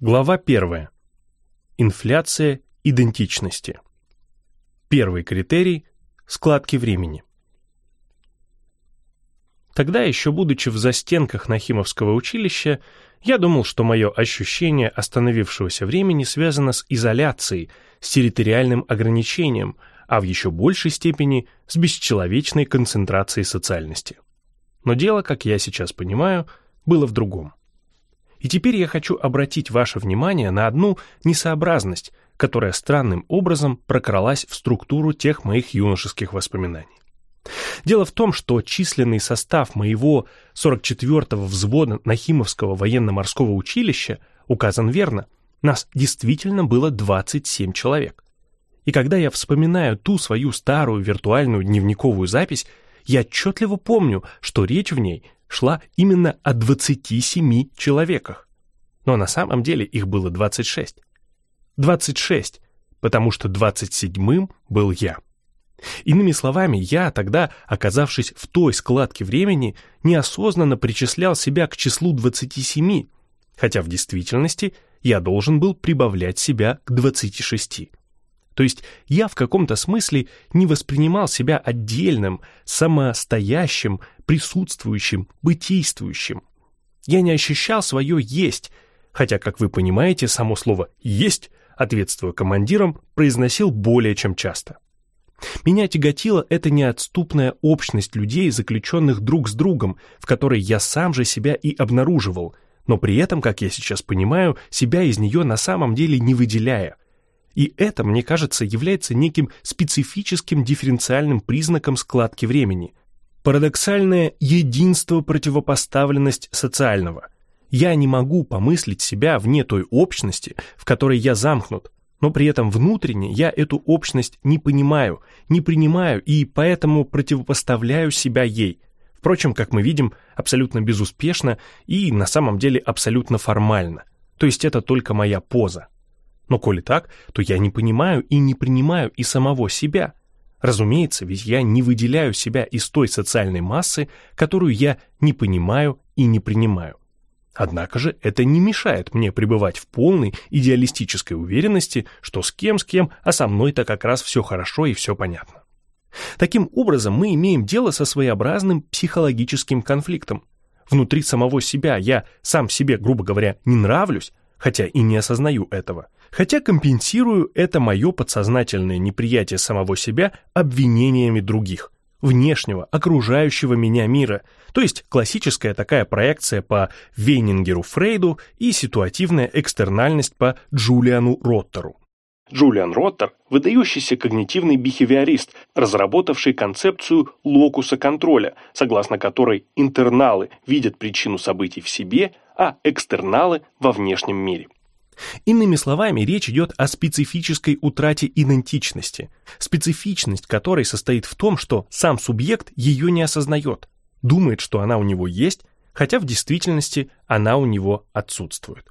Глава 1. Инфляция идентичности. Первый критерий – складки времени. Тогда, еще будучи в застенках Нахимовского училища, я думал, что мое ощущение остановившегося времени связано с изоляцией, с территориальным ограничением, а в еще большей степени с бесчеловечной концентрацией социальности. Но дело, как я сейчас понимаю, было в другом. И теперь я хочу обратить ваше внимание на одну несообразность, которая странным образом прокралась в структуру тех моих юношеских воспоминаний. Дело в том, что численный состав моего 44-го взвода Нахимовского военно-морского училища указан верно. Нас действительно было 27 человек. И когда я вспоминаю ту свою старую виртуальную дневниковую запись, я отчетливо помню, что речь в ней шла именно о 27 человеках. Но на самом деле их было 26. 26, потому что 27-м был я. Иными словами, я тогда, оказавшись в той складке времени, неосознанно причислял себя к числу 27, хотя в действительности я должен был прибавлять себя к 26. То есть я в каком-то смысле не воспринимал себя отдельным, самостоящим, присутствующим, бытийствующим. Я не ощущал свое «есть», хотя, как вы понимаете, само слово «есть», ответствуя командирам, произносил более чем часто. Меня тяготила эта неотступная общность людей, заключенных друг с другом, в которой я сам же себя и обнаруживал, но при этом, как я сейчас понимаю, себя из нее на самом деле не выделяя – и это, мне кажется, является неким специфическим дифференциальным признаком складки времени. Парадоксальное единство-противопоставленность социального. Я не могу помыслить себя вне той общности, в которой я замкнут, но при этом внутренне я эту общность не понимаю, не принимаю и поэтому противопоставляю себя ей. Впрочем, как мы видим, абсолютно безуспешно и на самом деле абсолютно формально. То есть это только моя поза. Но коли так, то я не понимаю и не принимаю и самого себя. Разумеется, ведь я не выделяю себя из той социальной массы, которую я не понимаю и не принимаю. Однако же это не мешает мне пребывать в полной идеалистической уверенности, что с кем с кем, а со мной-то как раз все хорошо и все понятно. Таким образом, мы имеем дело со своеобразным психологическим конфликтом. Внутри самого себя я сам себе, грубо говоря, не нравлюсь, хотя и не осознаю этого, хотя компенсирую это мое подсознательное неприятие самого себя обвинениями других, внешнего, окружающего меня мира, то есть классическая такая проекция по Вейнингеру Фрейду и ситуативная экстернальность по Джулиану Роттеру. Джулиан Роттер – выдающийся когнитивный бихевиорист, разработавший концепцию локуса контроля, согласно которой интерналы видят причину событий в себе, а экстерналы – во внешнем мире. Иными словами, речь идет о специфической утрате идентичности, специфичность которой состоит в том, что сам субъект ее не осознает, думает, что она у него есть, хотя в действительности она у него отсутствует.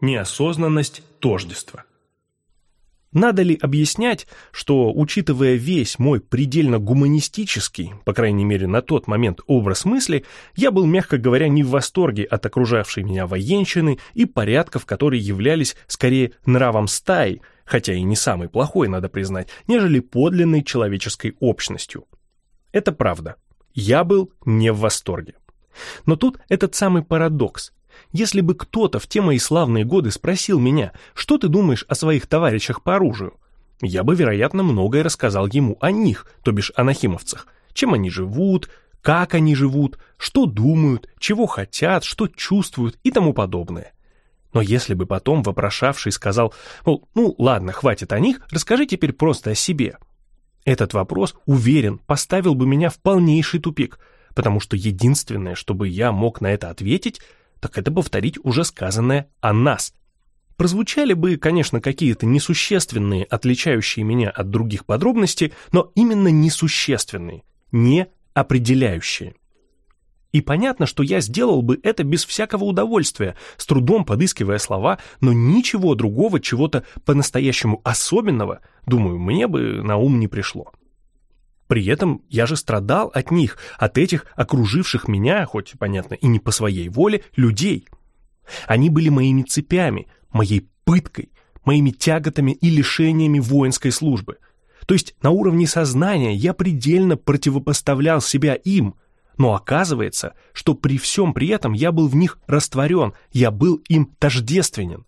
Неосознанность тождества – надо ли объяснять, что, учитывая весь мой предельно гуманистический, по крайней мере на тот момент, образ мысли, я был, мягко говоря, не в восторге от окружавшей меня военщины и порядков, которые являлись скорее нравом стаи, хотя и не самый плохой, надо признать, нежели подлинной человеческой общностью. Это правда. Я был не в восторге. Но тут этот самый парадокс. Если бы кто-то в те мои славные годы спросил меня, что ты думаешь о своих товарищах по оружию, я бы, вероятно, многое рассказал ему о них, то бишь о нахимовцах, чем они живут, как они живут, что думают, чего хотят, что чувствуют и тому подобное. Но если бы потом вопрошавший сказал, мол, ну ладно, хватит о них, расскажи теперь просто о себе. Этот вопрос, уверен, поставил бы меня в полнейший тупик, потому что единственное, что бы я мог на это ответить, так это повторить уже сказанное о нас. Прозвучали бы, конечно, какие-то несущественные, отличающие меня от других подробности, но именно несущественные, не определяющие. И понятно, что я сделал бы это без всякого удовольствия, с трудом подыскивая слова, но ничего другого, чего-то по-настоящему особенного, думаю, мне бы на ум не пришло. При этом я же страдал от них, от этих окруживших меня, хоть, понятно, и не по своей воле, людей. Они были моими цепями, моей пыткой, моими тяготами и лишениями воинской службы. То есть на уровне сознания я предельно противопоставлял себя им, но оказывается, что при всем при этом я был в них растворен, я был им тождественен.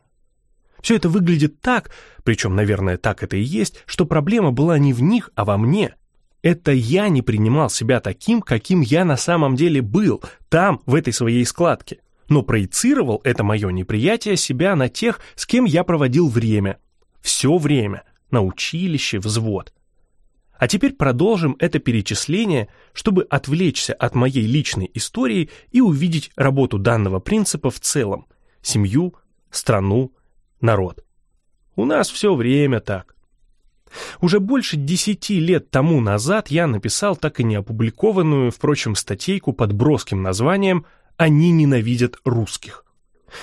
Все это выглядит так, причем, наверное, так это и есть, что проблема была не в них, а во мне. Это я не принимал себя таким, каким я на самом деле был, там, в этой своей складке но проецировал это мое неприятие себя на тех, с кем я проводил время. Все время. На училище, взвод. А теперь продолжим это перечисление, чтобы отвлечься от моей личной истории и увидеть работу данного принципа в целом. Семью, страну, народ. У нас все время так. Уже больше десяти лет тому назад я написал так и не опубликованную, впрочем, статейку под броским названием они ненавидят русских.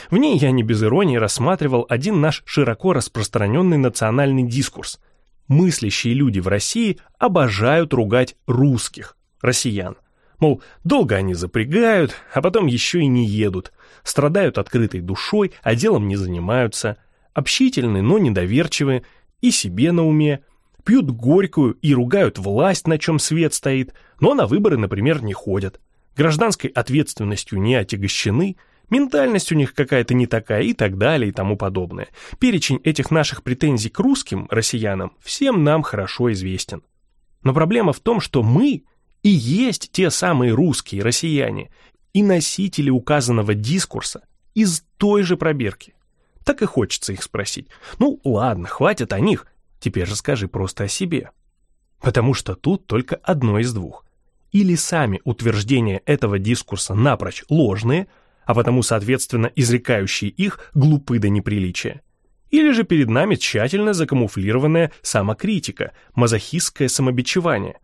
В ней я не без иронии рассматривал один наш широко распространенный национальный дискурс. Мыслящие люди в России обожают ругать русских, россиян. Мол, долго они запрягают, а потом еще и не едут, страдают открытой душой, а делом не занимаются, общительны, но недоверчивы, и себе на уме, пьют горькую и ругают власть, на чем свет стоит, но на выборы, например, не ходят гражданской ответственностью не отягощены, ментальность у них какая-то не такая и так далее и тому подобное. Перечень этих наших претензий к русским, россиянам, всем нам хорошо известен. Но проблема в том, что мы и есть те самые русские россияне и носители указанного дискурса из той же пробирки. Так и хочется их спросить. Ну ладно, хватит о них, теперь расскажи просто о себе. Потому что тут только одно из двух или сами утверждения этого дискурса напрочь ложные, а потому, соответственно, изрекающие их глупы до неприличия, или же перед нами тщательно закамуфлированная самокритика, мазохистское самобичевание.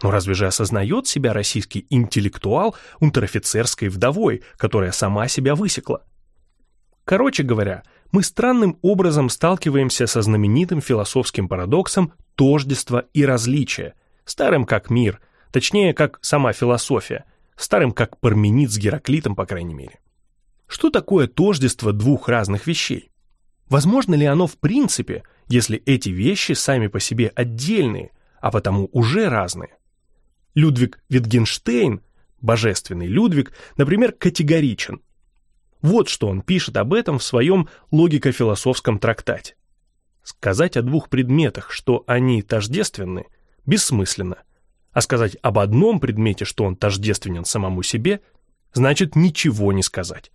Но разве же осознает себя российский интеллектуал унтер-офицерской вдовой, которая сама себя высекла? Короче говоря, мы странным образом сталкиваемся со знаменитым философским парадоксом тождества и различия, старым как мир – Точнее, как сама философия, старым как Парменид с Гераклитом, по крайней мере. Что такое тождество двух разных вещей? Возможно ли оно в принципе, если эти вещи сами по себе отдельные, а потому уже разные? Людвиг Витгенштейн, божественный Людвиг, например, категоричен. Вот что он пишет об этом в своем логико-философском трактате. Сказать о двух предметах, что они тождественны, бессмысленно – а сказать об одном предмете, что он тождественен самому себе, значит ничего не сказать.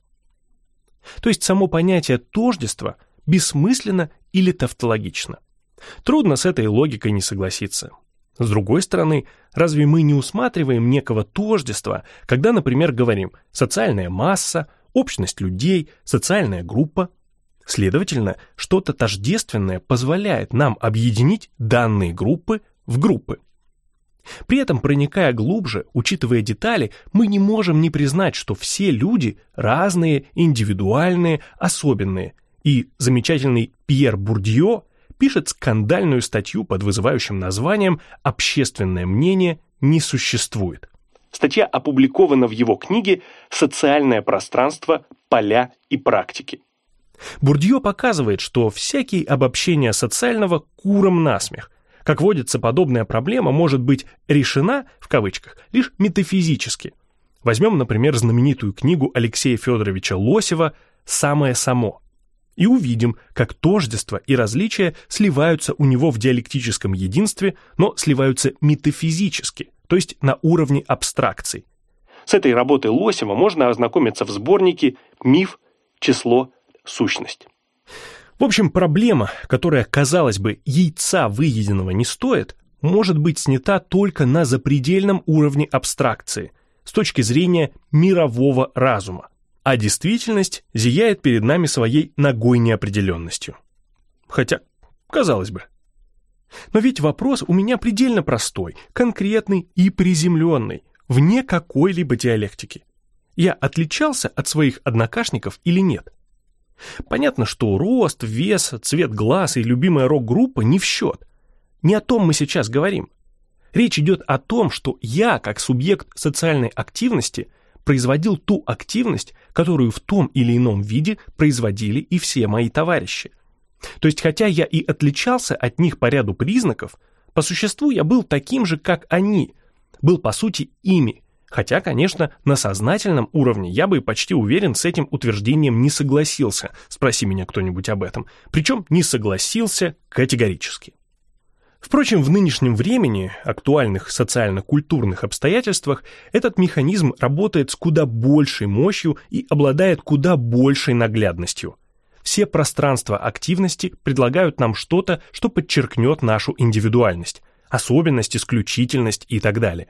То есть само понятие тождества бессмысленно или тавтологично. Трудно с этой логикой не согласиться. С другой стороны, разве мы не усматриваем некого тождества, когда, например, говорим «социальная масса», «общность людей», «социальная группа»? Следовательно, что-то тождественное позволяет нам объединить данные группы в группы. При этом, проникая глубже, учитывая детали, мы не можем не признать, что все люди разные, индивидуальные, особенные. И замечательный Пьер Бурдье пишет скандальную статью под вызывающим названием «Общественное мнение не существует». Статья опубликована в его книге «Социальное пространство. Поля и практики». Бурдье показывает, что всякие обобщения социального куром насмех, как водится, подобная проблема может быть «решена» в кавычках лишь метафизически. Возьмем, например, знаменитую книгу Алексея Федоровича Лосева «Самое само» и увидим, как тождество и различия сливаются у него в диалектическом единстве, но сливаются метафизически, то есть на уровне абстракций. С этой работой Лосева можно ознакомиться в сборнике «Миф, число, сущность». В общем, проблема, которая, казалось бы, яйца выеденного не стоит, может быть снята только на запредельном уровне абстракции, с точки зрения мирового разума, а действительность зияет перед нами своей ногой неопределенностью. Хотя, казалось бы. Но ведь вопрос у меня предельно простой, конкретный и приземленный, вне какой-либо диалектики. Я отличался от своих однокашников или нет? Понятно, что рост, вес, цвет глаз и любимая рок-группа не в счет. Не о том мы сейчас говорим. Речь идет о том, что я, как субъект социальной активности, производил ту активность, которую в том или ином виде производили и все мои товарищи. То есть, хотя я и отличался от них по ряду признаков, по существу я был таким же, как они, был по сути ими, хотя, конечно, на сознательном уровне я бы почти уверен с этим утверждением не согласился, спроси меня кто-нибудь об этом, причем не согласился категорически. Впрочем, в нынешнем времени, актуальных социально-культурных обстоятельствах, этот механизм работает с куда большей мощью и обладает куда большей наглядностью. Все пространства активности предлагают нам что-то, что подчеркнет нашу индивидуальность, особенность, исключительность и так далее.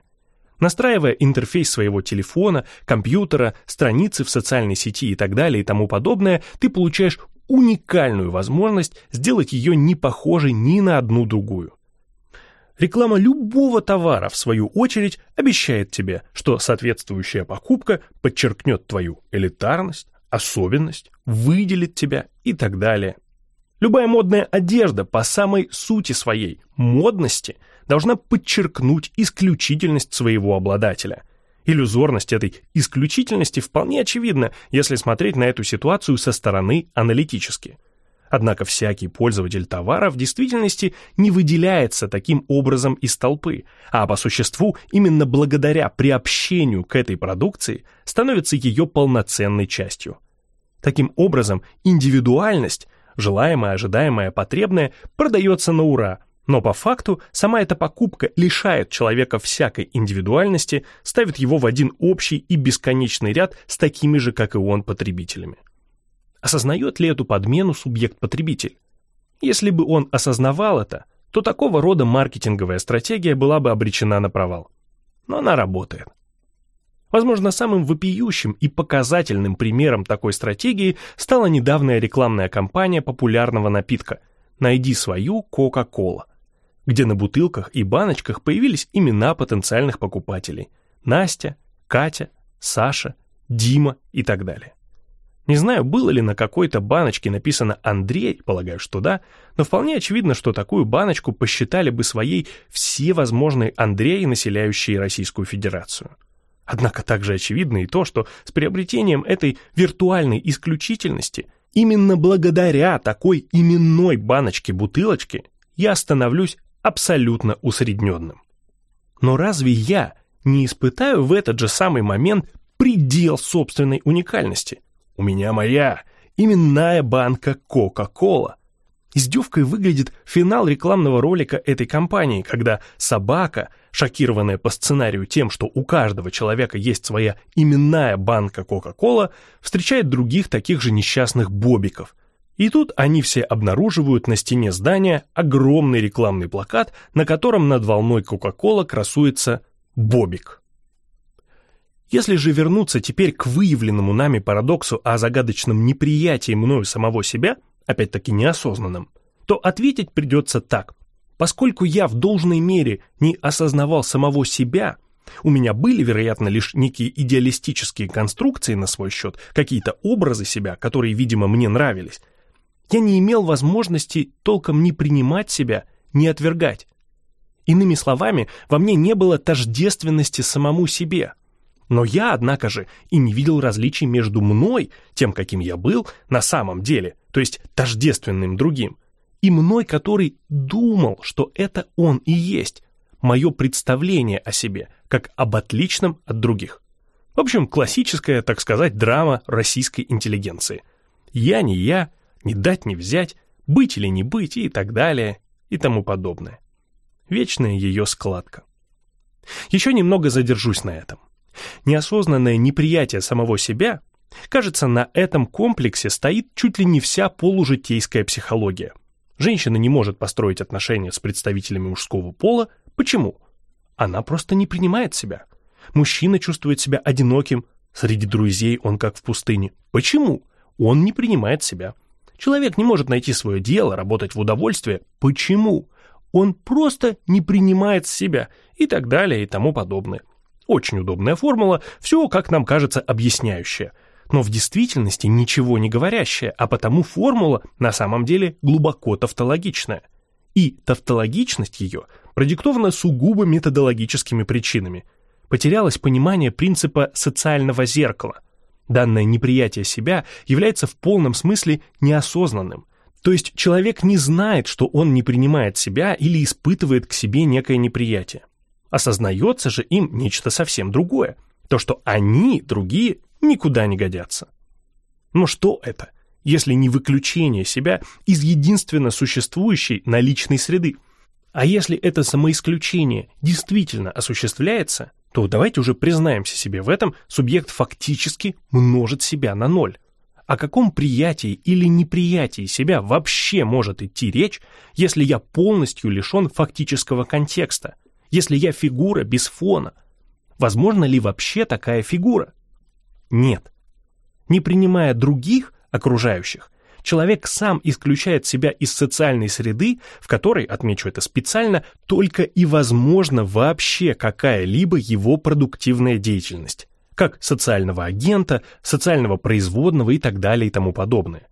Настраивая интерфейс своего телефона, компьютера, страницы в социальной сети и так далее и тому подобное, ты получаешь уникальную возможность сделать ее не похожей ни на одну другую. Реклама любого товара, в свою очередь, обещает тебе, что соответствующая покупка подчеркнет твою элитарность, особенность, выделит тебя и так далее. Любая модная одежда по самой сути своей модности должна подчеркнуть исключительность своего обладателя. Иллюзорность этой исключительности вполне очевидна, если смотреть на эту ситуацию со стороны аналитически. Однако всякий пользователь товара в действительности не выделяется таким образом из толпы, а по существу именно благодаря приобщению к этой продукции становится ее полноценной частью. Таким образом, индивидуальность, желаемая, ожидаемая, потребная, продается на ура, но по факту сама эта покупка лишает человека всякой индивидуальности, ставит его в один общий и бесконечный ряд с такими же, как и он, потребителями. Осознает ли эту подмену субъект-потребитель? Если бы он осознавал это, то такого рода маркетинговая стратегия была бы обречена на провал. Но она работает. Возможно, самым вопиющим и показательным примером такой стратегии стала недавняя рекламная кампания популярного напитка «Найди свою Кока-Кола», где на бутылках и баночках появились имена потенциальных покупателей – Настя, Катя, Саша, Дима и так далее. Не знаю, было ли на какой-то баночке написано «Андрей», полагаю, что да, но вполне очевидно, что такую баночку посчитали бы своей все возможные Андреи, населяющие Российскую Федерацию. Однако также очевидно и то, что с приобретением этой виртуальной исключительности, именно благодаря такой именной баночке-бутылочке, я становлюсь абсолютно усредненным. Но разве я не испытаю в этот же самый момент предел собственной уникальности? У меня моя именная банка Coca-Cola. Издевкой выглядит финал рекламного ролика этой компании, когда собака, шокированная по сценарию тем, что у каждого человека есть своя именная банка Coca-Cola, встречает других таких же несчастных бобиков. И тут они все обнаруживают на стене здания огромный рекламный плакат, на котором над волной Coca-Cola красуется «Бобик». Если же вернуться теперь к выявленному нами парадоксу о загадочном неприятии мною самого себя, опять-таки неосознанном, то ответить придется так. Поскольку я в должной мере не осознавал самого себя, у меня были, вероятно, лишь некие идеалистические конструкции на свой счет, какие-то образы себя, которые, видимо, мне нравились, я не имел возможности толком ни принимать себя, ни отвергать. Иными словами, во мне не было тождественности самому себе – но я, однако же, и не видел различий между мной, тем, каким я был, на самом деле, то есть тождественным другим, и мной, который думал, что это он и есть, мое представление о себе, как об отличном от других. В общем, классическая, так сказать, драма российской интеллигенции. Я не я, не дать не взять, быть или не быть и так далее и тому подобное. Вечная ее складка. Еще немного задержусь на этом. Неосознанное неприятие самого себя, кажется, на этом комплексе стоит чуть ли не вся полужитейская психология. Женщина не может построить отношения с представителями мужского пола. Почему? Она просто не принимает себя. Мужчина чувствует себя одиноким, среди друзей он как в пустыне. Почему? Он не принимает себя. Человек не может найти свое дело, работать в удовольствие. Почему? Он просто не принимает себя и так далее и тому подобное. Очень удобная формула, все, как нам кажется, объясняющая. Но в действительности ничего не говорящая, а потому формула на самом деле глубоко тавтологичная. И тавтологичность ее продиктована сугубо методологическими причинами. Потерялось понимание принципа социального зеркала. Данное неприятие себя является в полном смысле неосознанным. То есть человек не знает, что он не принимает себя или испытывает к себе некое неприятие. Осознается же им нечто совсем другое. То, что они, другие, никуда не годятся. Но что это, если не выключение себя из единственно существующей наличной среды? А если это самоисключение действительно осуществляется, то давайте уже признаемся себе в этом, субъект фактически множит себя на ноль. О каком приятии или неприятии себя вообще может идти речь, если я полностью лишен фактического контекста, если я фигура без фона? Возможно ли вообще такая фигура? Нет. Не принимая других, окружающих, человек сам исключает себя из социальной среды, в которой, отмечу это специально, только и возможно вообще какая-либо его продуктивная деятельность, как социального агента, социального производного и так далее и тому подобное.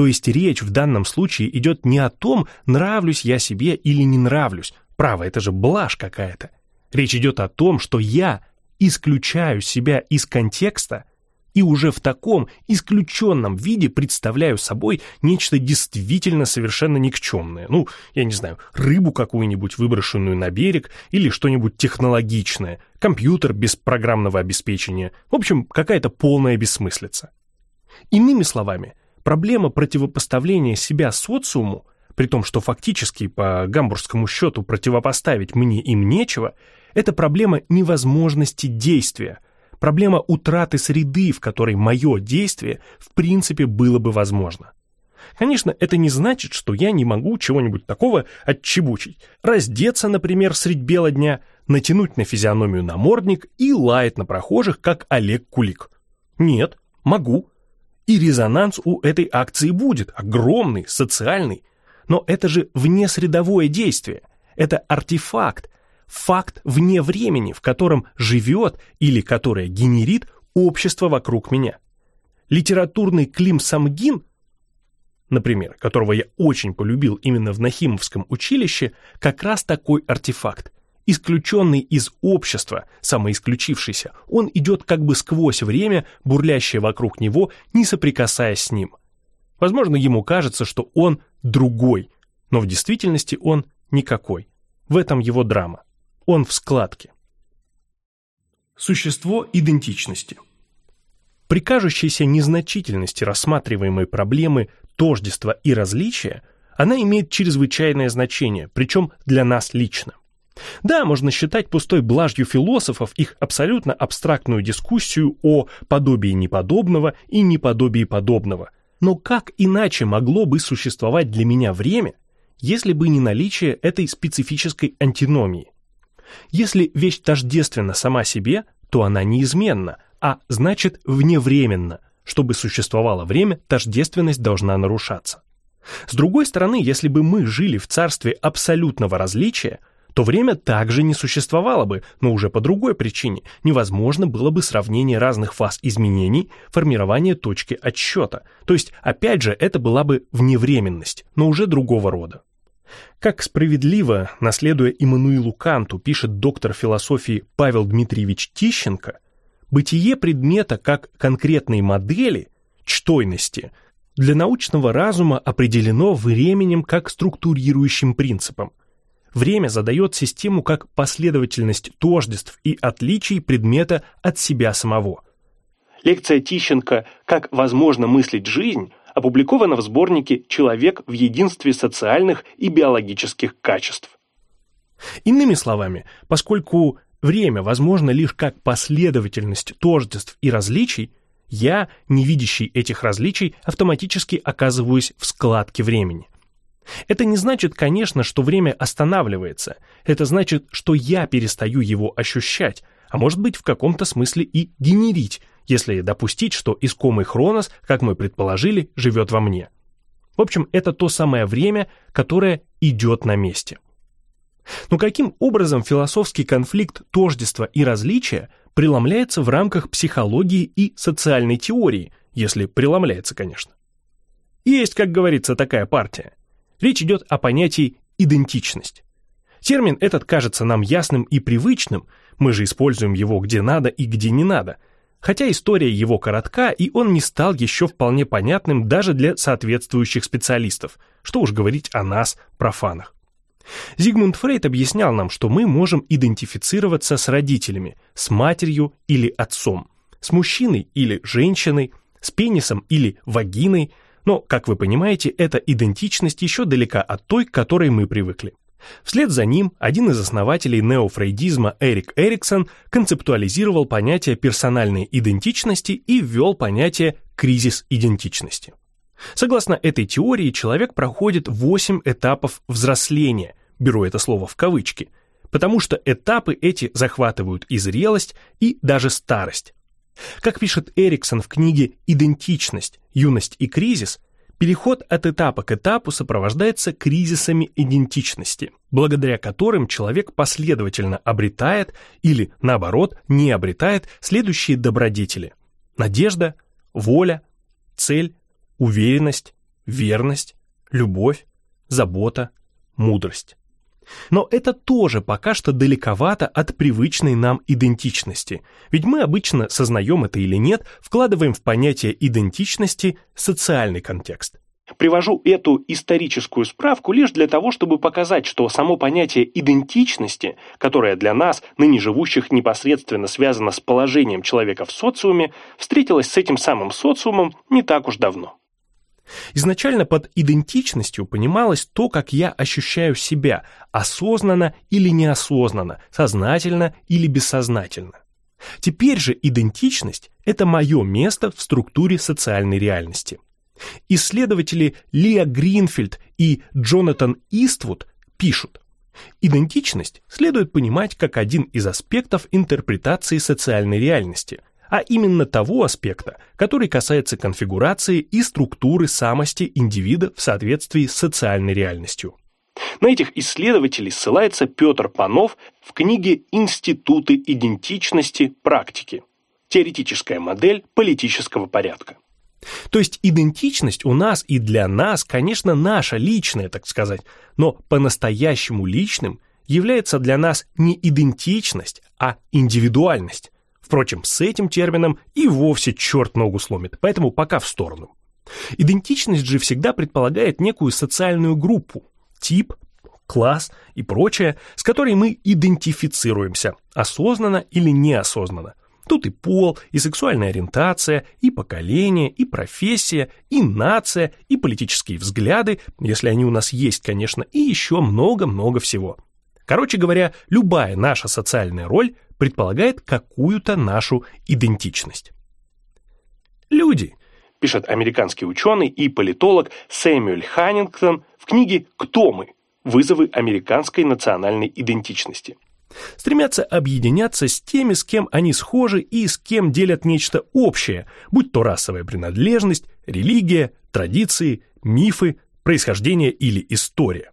То есть речь в данном случае идет не о том, нравлюсь я себе или не нравлюсь, право, это же блажь какая-то. Речь идет о том, что я исключаю себя из контекста и уже в таком исключенном виде представляю собой нечто действительно совершенно никчемное. Ну, я не знаю, рыбу какую-нибудь, выброшенную на берег, или что-нибудь технологичное, компьютер без программного обеспечения. В общем, какая-то полная бессмыслица. Иными словами, проблема противопоставления себя социуму, при том, что фактически по гамбургскому счету противопоставить мне им нечего, это проблема невозможности действия – проблема утраты среды, в которой мое действие в принципе было бы возможно. Конечно, это не значит, что я не могу чего-нибудь такого отчебучить. Раздеться, например, средь бела дня, натянуть на физиономию намордник и лаять на прохожих, как Олег Кулик. Нет, могу. И резонанс у этой акции будет, огромный, социальный. Но это же внесредовое действие. Это артефакт, факт вне времени, в котором живет или которое генерит общество вокруг меня. Литературный Клим Самгин, например, которого я очень полюбил именно в Нахимовском училище, как раз такой артефакт. Исключенный из общества, самоисключившийся, он идет как бы сквозь время, бурлящее вокруг него, не соприкасаясь с ним. Возможно, ему кажется, что он другой, но в действительности он никакой. В этом его драма. Он в складке. Существо идентичности. При кажущейся незначительности рассматриваемой проблемы тождества и различия, она имеет чрезвычайное значение, причем для нас лично. Да, можно считать пустой блажью философов их абсолютно абстрактную дискуссию о подобии неподобного и неподобии подобного. Но как иначе могло бы существовать для меня время, если бы не наличие этой специфической антиномии? Если вещь тождественна сама себе, то она неизменна, а значит вневременна. Чтобы существовало время, тождественность должна нарушаться. С другой стороны, если бы мы жили в царстве абсолютного различия, то время также не существовало бы, но уже по другой причине. Невозможно было бы сравнение разных фаз изменений, формирование точки отсчета. То есть, опять же, это была бы вневременность, но уже другого рода. Как справедливо, наследуя Иммануилу Канту, пишет доктор философии Павел Дмитриевич Тищенко, бытие предмета как конкретной модели, чтойности, для научного разума определено временем как структурирующим принципом. Время задает систему как последовательность тождеств и отличий предмета от себя самого. Лекция Тищенко «Как возможно мыслить жизнь» опубликовано в сборнике «Человек в единстве социальных и биологических качеств». Иными словами, поскольку время возможно лишь как последовательность тождеств и различий, я, не видящий этих различий, автоматически оказываюсь в складке времени. Это не значит, конечно, что время останавливается. Это значит, что я перестаю его ощущать, а может быть в каком-то смысле и генерить, если допустить, что искомый Хронос, как мы предположили, живет во мне. В общем, это то самое время, которое идет на месте. Но каким образом философский конфликт тождества и различия преломляется в рамках психологии и социальной теории, если преломляется, конечно? Есть, как говорится, такая партия. Речь идет о понятии идентичность. Термин этот кажется нам ясным и привычным, мы же используем его где надо и где не надо, хотя история его коротка, и он не стал еще вполне понятным даже для соответствующих специалистов, что уж говорить о нас, профанах. Зигмунд Фрейд объяснял нам, что мы можем идентифицироваться с родителями, с матерью или отцом, с мужчиной или женщиной, с пенисом или вагиной, но, как вы понимаете, эта идентичность еще далека от той, к которой мы привыкли. Вслед за ним один из основателей неофрейдизма Эрик Эриксон концептуализировал понятие персональной идентичности и ввел понятие кризис идентичности. Согласно этой теории, человек проходит 8 этапов взросления, беру это слово в кавычки, потому что этапы эти захватывают и зрелость, и даже старость. Как пишет Эриксон в книге «Идентичность. Юность и кризис», Переход от этапа к этапу сопровождается кризисами идентичности, благодаря которым человек последовательно обретает или, наоборот, не обретает следующие добродетели. Надежда, воля, цель, уверенность, верность, любовь, забота, мудрость. Но это тоже пока что далековато от привычной нам идентичности, ведь мы обычно, сознаем это или нет, вкладываем в понятие идентичности социальный контекст. Привожу эту историческую справку лишь для того, чтобы показать, что само понятие идентичности, которое для нас, ныне живущих, непосредственно связано с положением человека в социуме, встретилось с этим самым социумом не так уж давно. Изначально под идентичностью понималось то, как я ощущаю себя, осознанно или неосознанно, сознательно или бессознательно. Теперь же идентичность – это мое место в структуре социальной реальности. Исследователи Лиа Гринфельд и Джонатан Иствуд пишут, идентичность следует понимать как один из аспектов интерпретации социальной реальности – а именно того аспекта, который касается конфигурации и структуры самости индивида в соответствии с социальной реальностью. На этих исследователей ссылается Петр Панов в книге «Институты идентичности практики. Теоретическая модель политического порядка». То есть идентичность у нас и для нас, конечно, наша личная, так сказать, но по-настоящему личным является для нас не идентичность, а индивидуальность, Впрочем, с этим термином и вовсе черт ногу сломит, поэтому пока в сторону. Идентичность же всегда предполагает некую социальную группу, тип, класс и прочее, с которой мы идентифицируемся, осознанно или неосознанно. Тут и пол, и сексуальная ориентация, и поколение, и профессия, и нация, и политические взгляды, если они у нас есть, конечно, и еще много-много всего. Короче говоря, любая наша социальная роль предполагает какую-то нашу идентичность. Люди, пишет американский ученый и политолог Сэмюэль Ханнингтон в книге «Кто мы? Вызовы американской национальной идентичности». Стремятся объединяться с теми, с кем они схожи и с кем делят нечто общее, будь то расовая принадлежность, религия, традиции, мифы, происхождение или история.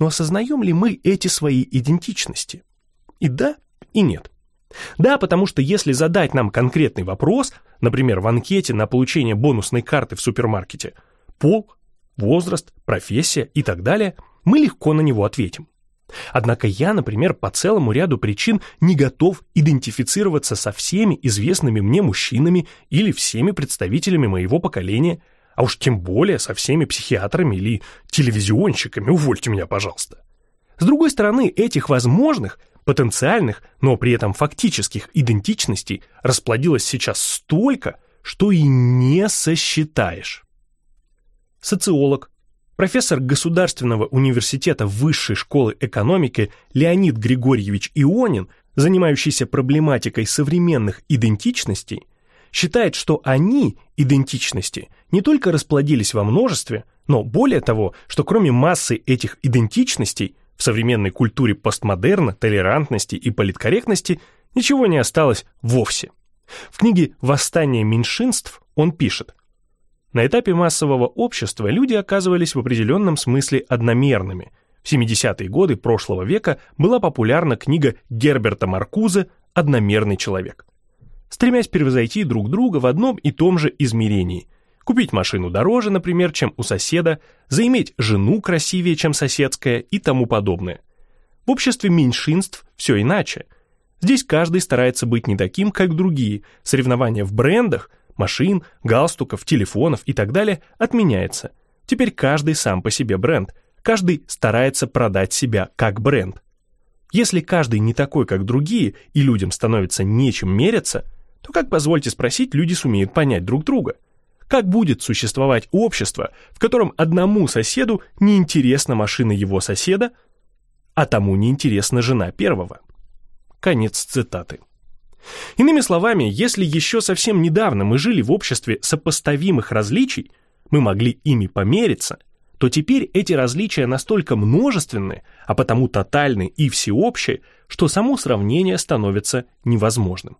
Но осознаем ли мы эти свои идентичности? И да, и нет. Да, потому что если задать нам конкретный вопрос, например, в анкете на получение бонусной карты в супермаркете, пол, возраст, профессия и так далее, мы легко на него ответим. Однако я, например, по целому ряду причин не готов идентифицироваться со всеми известными мне мужчинами или всеми представителями моего поколения, а уж тем более со всеми психиатрами или телевизионщиками, увольте меня, пожалуйста. С другой стороны, этих возможных Потенциальных, но при этом фактических идентичностей расплодилось сейчас столько, что и не сосчитаешь. Социолог, профессор Государственного университета Высшей школы экономики Леонид Григорьевич Ионин, занимающийся проблематикой современных идентичностей, считает, что они, идентичности, не только расплодились во множестве, но более того, что кроме массы этих идентичностей в современной культуре постмодерна, толерантности и политкорректности ничего не осталось вовсе. В книге «Восстание меньшинств» он пишет, на этапе массового общества люди оказывались в определенном смысле одномерными. В 70-е годы прошлого века была популярна книга Герберта Маркузе «Одномерный человек». Стремясь превзойти друг друга в одном и том же измерении – купить машину дороже, например, чем у соседа, заиметь жену красивее, чем соседская и тому подобное. В обществе меньшинств все иначе. Здесь каждый старается быть не таким, как другие. Соревнования в брендах, машин, галстуков, телефонов и так далее отменяется. Теперь каждый сам по себе бренд. Каждый старается продать себя как бренд. Если каждый не такой, как другие, и людям становится нечем мериться, то как, позвольте спросить, люди сумеют понять друг друга? Как будет существовать общество, в котором одному соседу неинтересна машина его соседа, а тому неинтересна жена первого? Конец цитаты. Иными словами, если еще совсем недавно мы жили в обществе сопоставимых различий, мы могли ими помериться – то теперь эти различия настолько множественны, а потому тотальны и всеобщие, что само сравнение становится невозможным.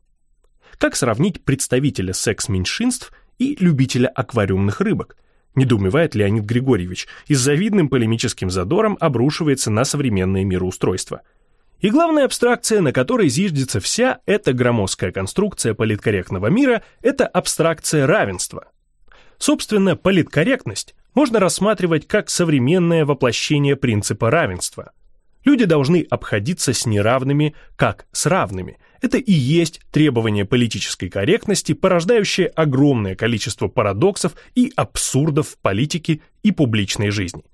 Как сравнить представителя секс-меньшинств и любителя аквариумных рыбок? Недоумевает Леонид Григорьевич и с завидным полемическим задором обрушивается на современное мироустройство. И главная абстракция, на которой зиждется вся эта громоздкая конструкция политкорректного мира, это абстракция равенства. Собственно, политкорректность можно рассматривать как современное воплощение принципа равенства. Люди должны обходиться с неравными как с равными. Это и есть требование политической корректности, порождающее огромное количество парадоксов и абсурдов в политике и публичной жизни.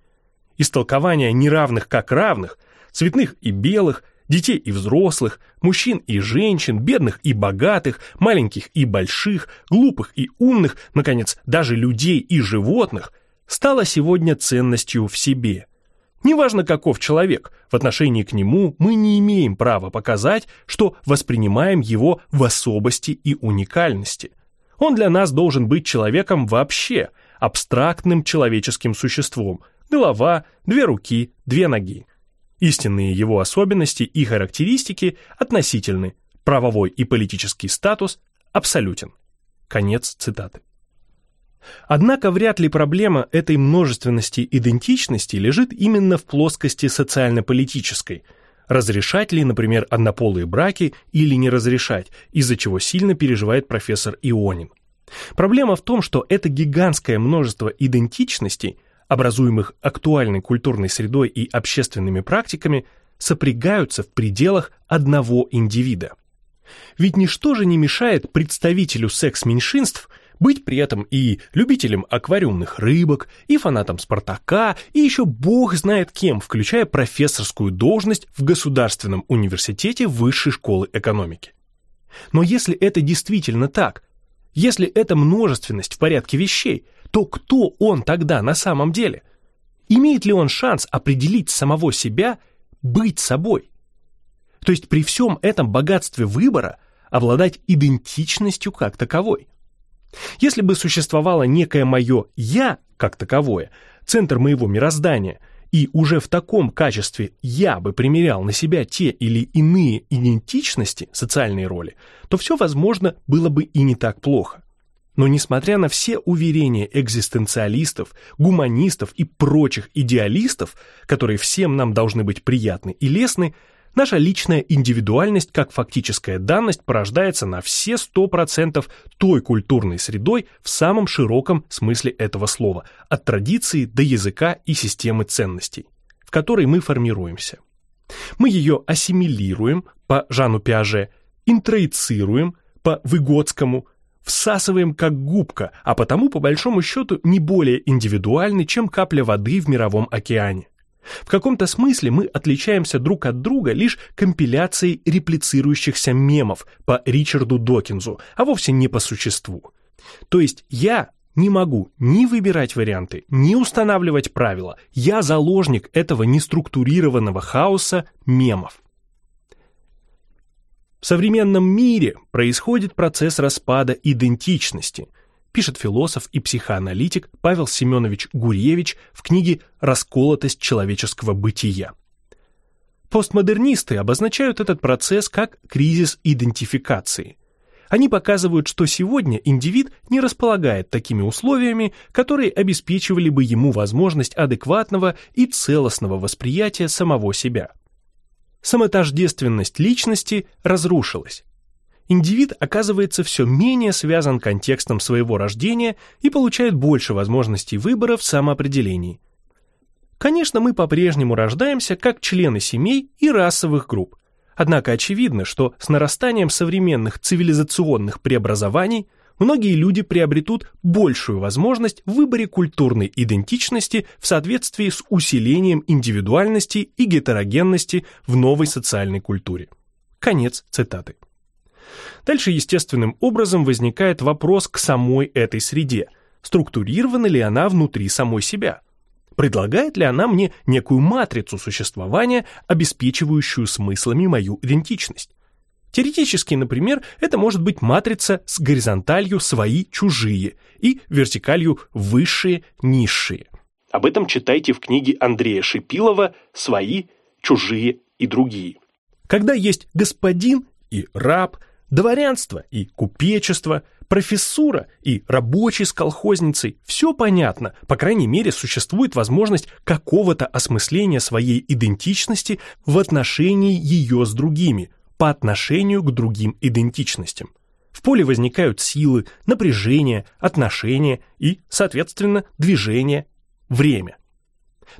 Истолкование неравных как равных, цветных и белых, детей и взрослых, мужчин и женщин, бедных и богатых, маленьких и больших, глупых и умных, наконец, даже людей и животных – стало сегодня ценностью в себе. Неважно, каков человек, в отношении к нему мы не имеем права показать, что воспринимаем его в особости и уникальности. Он для нас должен быть человеком вообще, абстрактным человеческим существом, голова, две руки, две ноги. Истинные его особенности и характеристики относительны, правовой и политический статус абсолютен. Конец цитаты. Однако вряд ли проблема этой множественности идентичности лежит именно в плоскости социально-политической. Разрешать ли, например, однополые браки или не разрешать, из-за чего сильно переживает профессор Ионин. Проблема в том, что это гигантское множество идентичностей, образуемых актуальной культурной средой и общественными практиками, сопрягаются в пределах одного индивида. Ведь ничто же не мешает представителю секс-меньшинств – быть при этом и любителем аквариумных рыбок, и фанатом Спартака, и еще бог знает кем, включая профессорскую должность в Государственном университете Высшей школы экономики. Но если это действительно так, если это множественность в порядке вещей, то кто он тогда на самом деле? Имеет ли он шанс определить самого себя, быть собой? То есть при всем этом богатстве выбора обладать идентичностью как таковой – если бы существовало некое мое «я» как таковое, центр моего мироздания, и уже в таком качестве я бы примерял на себя те или иные идентичности, социальные роли, то все, возможно, было бы и не так плохо. Но несмотря на все уверения экзистенциалистов, гуманистов и прочих идеалистов, которые всем нам должны быть приятны и лестны, Наша личная индивидуальность как фактическая данность порождается на все 100% той культурной средой в самом широком смысле этого слова, от традиции до языка и системы ценностей, в которой мы формируемся. Мы ее ассимилируем по Жану Пиаже, интроицируем по Выгодскому, всасываем как губка, а потому, по большому счету, не более индивидуальны, чем капля воды в мировом океане. В каком-то смысле мы отличаемся друг от друга лишь компиляцией реплицирующихся мемов по Ричарду Докинзу, а вовсе не по существу. То есть я не могу ни выбирать варианты, ни устанавливать правила. Я заложник этого неструктурированного хаоса мемов. В современном мире происходит процесс распада идентичности – пишет философ и психоаналитик Павел Семенович Гурьевич в книге «Расколотость человеческого бытия». Постмодернисты обозначают этот процесс как кризис идентификации. Они показывают, что сегодня индивид не располагает такими условиями, которые обеспечивали бы ему возможность адекватного и целостного восприятия самого себя. Самотождественность личности разрушилась индивид оказывается все менее связан контекстом своего рождения и получает больше возможностей выбора в самоопределении. Конечно, мы по-прежнему рождаемся как члены семей и расовых групп. Однако очевидно, что с нарастанием современных цивилизационных преобразований многие люди приобретут большую возможность в выборе культурной идентичности в соответствии с усилением индивидуальности и гетерогенности в новой социальной культуре. Конец цитаты. Дальше естественным образом возникает вопрос к самой этой среде. Структурирована ли она внутри самой себя? Предлагает ли она мне некую матрицу существования, обеспечивающую смыслами мою идентичность? Теоретически, например, это может быть матрица с горизонталью «свои-чужие» и вертикалью «высшие-низшие». Об этом читайте в книге Андрея Шипилова «Свои, чужие и другие». Когда есть господин и раб, дворянство и купечество, профессура и рабочий с колхозницей, все понятно, по крайней мере существует возможность какого-то осмысления своей идентичности в отношении ее с другими, по отношению к другим идентичностям. В поле возникают силы, напряжение, отношения и, соответственно, движение, время.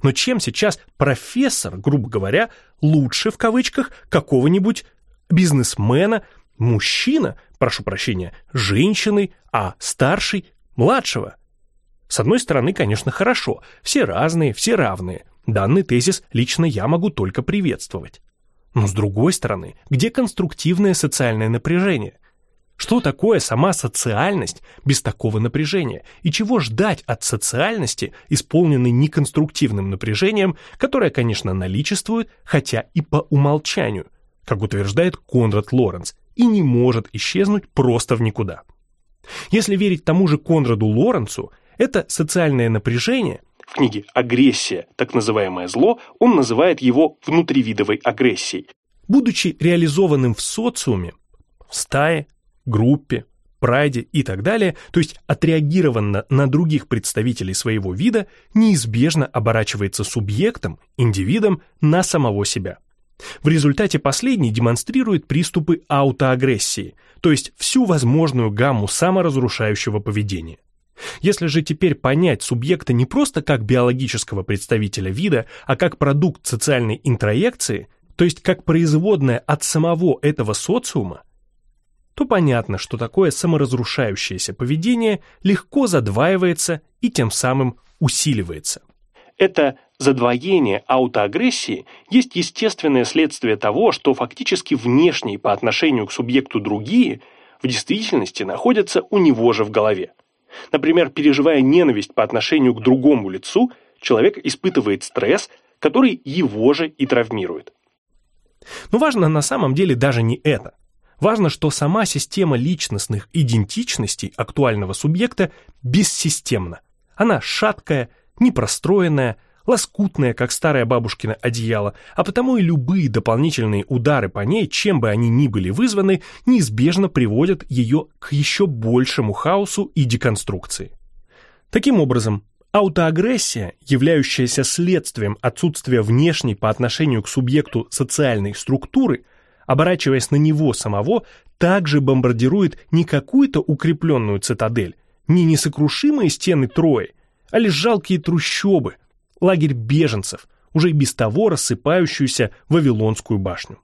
Но чем сейчас профессор, грубо говоря, лучше в кавычках какого-нибудь бизнесмена, мужчина, прошу прощения, женщины, а старший – младшего? С одной стороны, конечно, хорошо, все разные, все равные. Данный тезис лично я могу только приветствовать. Но с другой стороны, где конструктивное социальное напряжение? Что такое сама социальность без такого напряжения? И чего ждать от социальности, исполненной неконструктивным напряжением, которое, конечно, наличествует, хотя и по умолчанию, как утверждает Конрад Лоренц, и не может исчезнуть просто в никуда. Если верить тому же Конраду Лоренцу, это социальное напряжение в книге «Агрессия. Так называемое зло» он называет его внутривидовой агрессией. Будучи реализованным в социуме, в стае, группе, прайде и так далее, то есть отреагированно на других представителей своего вида, неизбежно оборачивается субъектом, индивидом на самого себя. В результате последний демонстрирует приступы аутоагрессии, то есть всю возможную гамму саморазрушающего поведения. Если же теперь понять субъекта не просто как биологического представителя вида, а как продукт социальной интроекции, то есть как производное от самого этого социума, то понятно, что такое саморазрушающееся поведение легко задваивается и тем самым усиливается. Это задвоение аутоагрессии есть естественное следствие того, что фактически внешние по отношению к субъекту другие в действительности находятся у него же в голове. Например, переживая ненависть по отношению к другому лицу, человек испытывает стресс, который его же и травмирует. Но важно на самом деле даже не это. Важно, что сама система личностных идентичностей актуального субъекта бессистемна. Она шаткая, непростроенная, лоскутная, как старое бабушкино одеяло, а потому и любые дополнительные удары по ней, чем бы они ни были вызваны, неизбежно приводят ее к еще большему хаосу и деконструкции. Таким образом, аутоагрессия, являющаяся следствием отсутствия внешней по отношению к субъекту социальной структуры, оборачиваясь на него самого, также бомбардирует не какую-то укрепленную цитадель, не несокрушимые стены Трои, а лишь жалкие трущобы – лагерь беженцев, уже и без того рассыпающуюся Вавилонскую башню.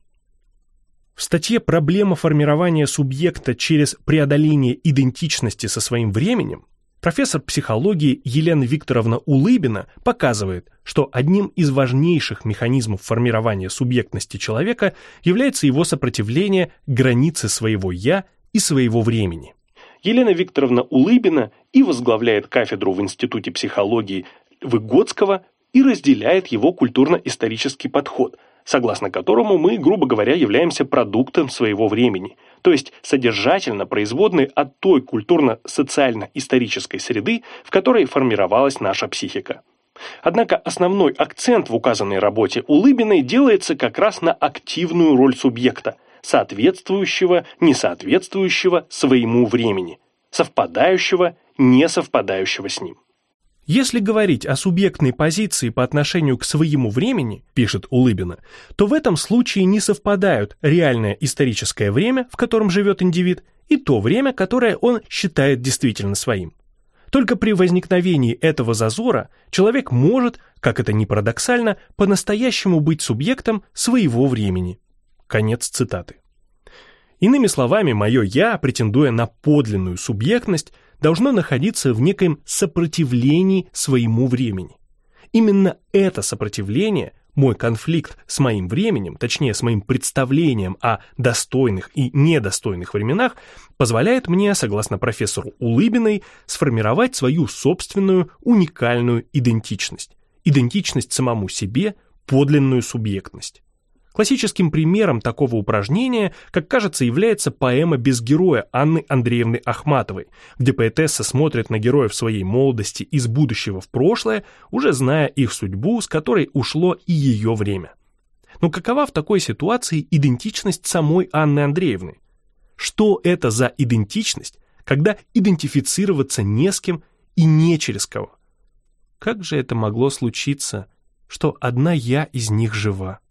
В статье «Проблема формирования субъекта через преодоление идентичности со своим временем» профессор психологии Елена Викторовна Улыбина показывает, что одним из важнейших механизмов формирования субъектности человека является его сопротивление границе своего «я» и своего времени. Елена Викторовна Улыбина и возглавляет кафедру в Институте психологии Выгодского и разделяет его культурно-исторический подход, согласно которому мы, грубо говоря, являемся продуктом своего времени, то есть содержательно производной от той культурно-социально-исторической среды, в которой формировалась наша психика. Однако основной акцент в указанной работе Улыбиной делается как раз на активную роль субъекта, соответствующего, несоответствующего своему времени, совпадающего, не совпадающего с ним. Если говорить о субъектной позиции по отношению к своему времени, пишет Улыбина, то в этом случае не совпадают реальное историческое время, в котором живет индивид, и то время, которое он считает действительно своим. Только при возникновении этого зазора человек может, как это ни парадоксально, по-настоящему быть субъектом своего времени. Конец цитаты. Иными словами, мое «я», претендуя на подлинную субъектность, должно находиться в некоем сопротивлении своему времени. Именно это сопротивление мой конфликт с моим временем, точнее с моим представлением о достойных и недостойных временах, позволяет мне, согласно профессору Улыбиной, сформировать свою собственную уникальную идентичность. Идентичность самому себе, подлинную субъектность. Классическим примером такого упражнения, как кажется, является поэма «Без героя» Анны Андреевны Ахматовой, где поэтесса смотрит на героев своей молодости из будущего в прошлое, уже зная их судьбу, с которой ушло и ее время. Но какова в такой ситуации идентичность самой Анны Андреевны? Что это за идентичность, когда идентифицироваться не с кем и не через кого? Как же это могло случиться, что одна я из них жива?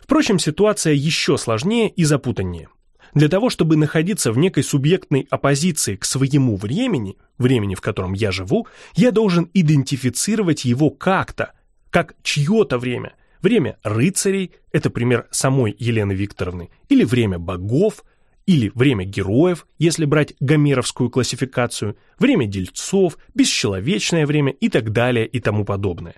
Впрочем, ситуация еще сложнее и запутаннее. Для того, чтобы находиться в некой субъектной оппозиции к своему времени, времени, в котором я живу, я должен идентифицировать его как-то, как чье-то время. Время рыцарей, это пример самой Елены Викторовны, или время богов, или время героев, если брать гомеровскую классификацию, время дельцов, бесчеловечное время и так далее и тому подобное.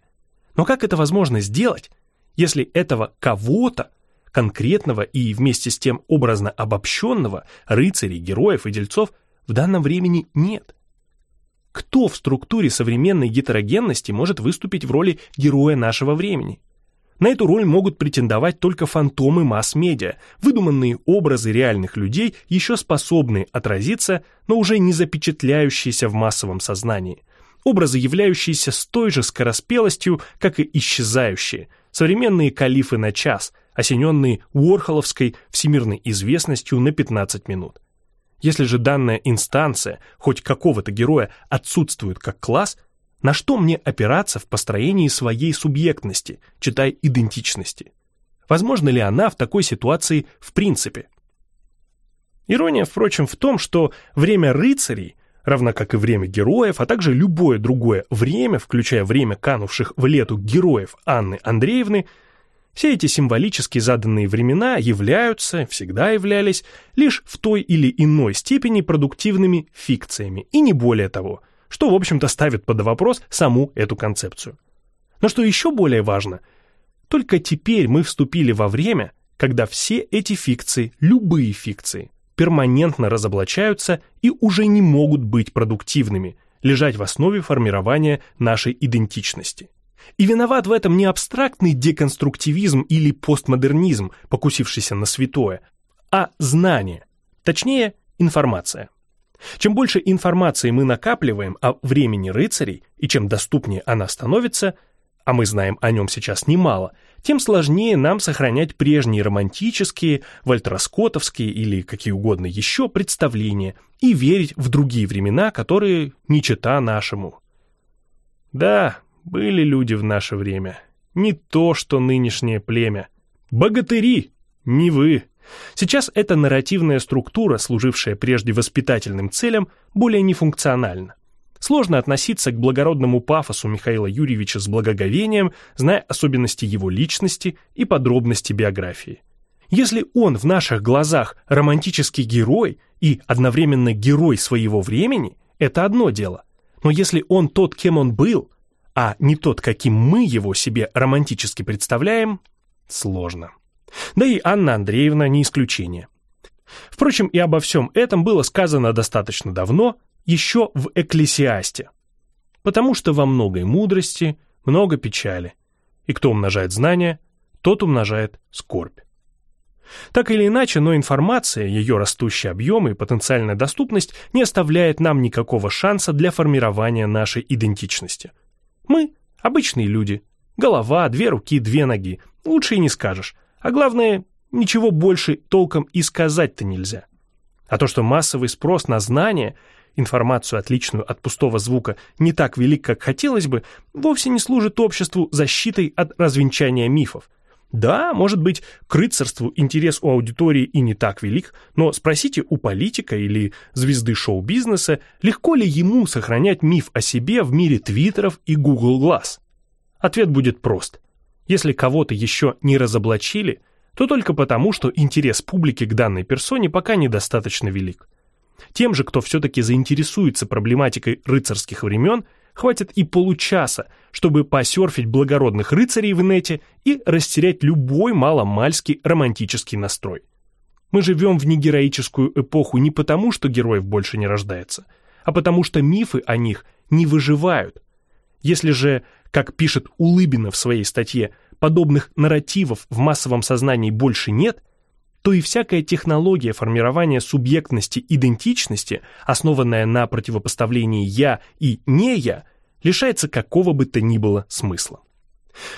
Но как это возможно сделать, если этого кого-то, конкретного и вместе с тем образно обобщенного, рыцарей, героев и дельцов, в данном времени нет. Кто в структуре современной гетерогенности может выступить в роли героя нашего времени? На эту роль могут претендовать только фантомы масс-медиа, выдуманные образы реальных людей, еще способные отразиться, но уже не запечатляющиеся в массовом сознании. Образы, являющиеся с той же скороспелостью, как и исчезающие – современные калифы на час, осененные Уорхоловской всемирной известностью на 15 минут. Если же данная инстанция, хоть какого-то героя, отсутствует как класс, на что мне опираться в построении своей субъектности, читай идентичности? Возможно ли она в такой ситуации в принципе? Ирония, впрочем, в том, что время рыцарей равно как и время героев, а также любое другое время, включая время канувших в лету героев Анны Андреевны, все эти символически заданные времена являются, всегда являлись, лишь в той или иной степени продуктивными фикциями, и не более того, что, в общем-то, ставит под вопрос саму эту концепцию. Но что еще более важно, только теперь мы вступили во время, когда все эти фикции, любые фикции, перманентно разоблачаются и уже не могут быть продуктивными, лежать в основе формирования нашей идентичности. И виноват в этом не абстрактный деконструктивизм или постмодернизм, покусившийся на святое, а знание, точнее информация. Чем больше информации мы накапливаем о времени рыцарей, и чем доступнее она становится, а мы знаем о нем сейчас немало – тем сложнее нам сохранять прежние романтические, вольтроскотовские или какие угодно еще представления и верить в другие времена, которые не чета нашему. Да, были люди в наше время. Не то, что нынешнее племя. Богатыри, не вы. Сейчас эта нарративная структура, служившая прежде воспитательным целям, более нефункциональна. Сложно относиться к благородному пафосу Михаила Юрьевича с благоговением, зная особенности его личности и подробности биографии. Если он в наших глазах романтический герой и одновременно герой своего времени, это одно дело. Но если он тот, кем он был, а не тот, каким мы его себе романтически представляем, сложно. Да и Анна Андреевна не исключение. Впрочем, и обо всем этом было сказано достаточно давно, еще в Экклесиасте. Потому что во многой мудрости много печали, и кто умножает знания, тот умножает скорбь. Так или иначе, но информация, ее растущий объем и потенциальная доступность не оставляет нам никакого шанса для формирования нашей идентичности. Мы – обычные люди. Голова, две руки, две ноги. Лучше и не скажешь. А главное, ничего больше толком и сказать-то нельзя. А то, что массовый спрос на знания – информацию, отличную от пустого звука, не так велик, как хотелось бы, вовсе не служит обществу защитой от развенчания мифов. Да, может быть, к рыцарству интерес у аудитории и не так велик, но спросите у политика или звезды шоу-бизнеса, легко ли ему сохранять миф о себе в мире твиттеров и Google Glass. Ответ будет прост. Если кого-то еще не разоблачили, то только потому, что интерес публики к данной персоне пока недостаточно велик. Тем же, кто все-таки заинтересуется проблематикой рыцарских времен – Хватит и получаса, чтобы посерфить благородных рыцарей в инете и растерять любой маломальский романтический настрой. Мы живем в негероическую эпоху не потому, что героев больше не рождается, а потому что мифы о них не выживают. Если же, как пишет Улыбина в своей статье, подобных нарративов в массовом сознании больше нет, то и всякая технология формирования субъектности идентичности, основанная на противопоставлении «я» и «не я», лишается какого бы то ни было смысла.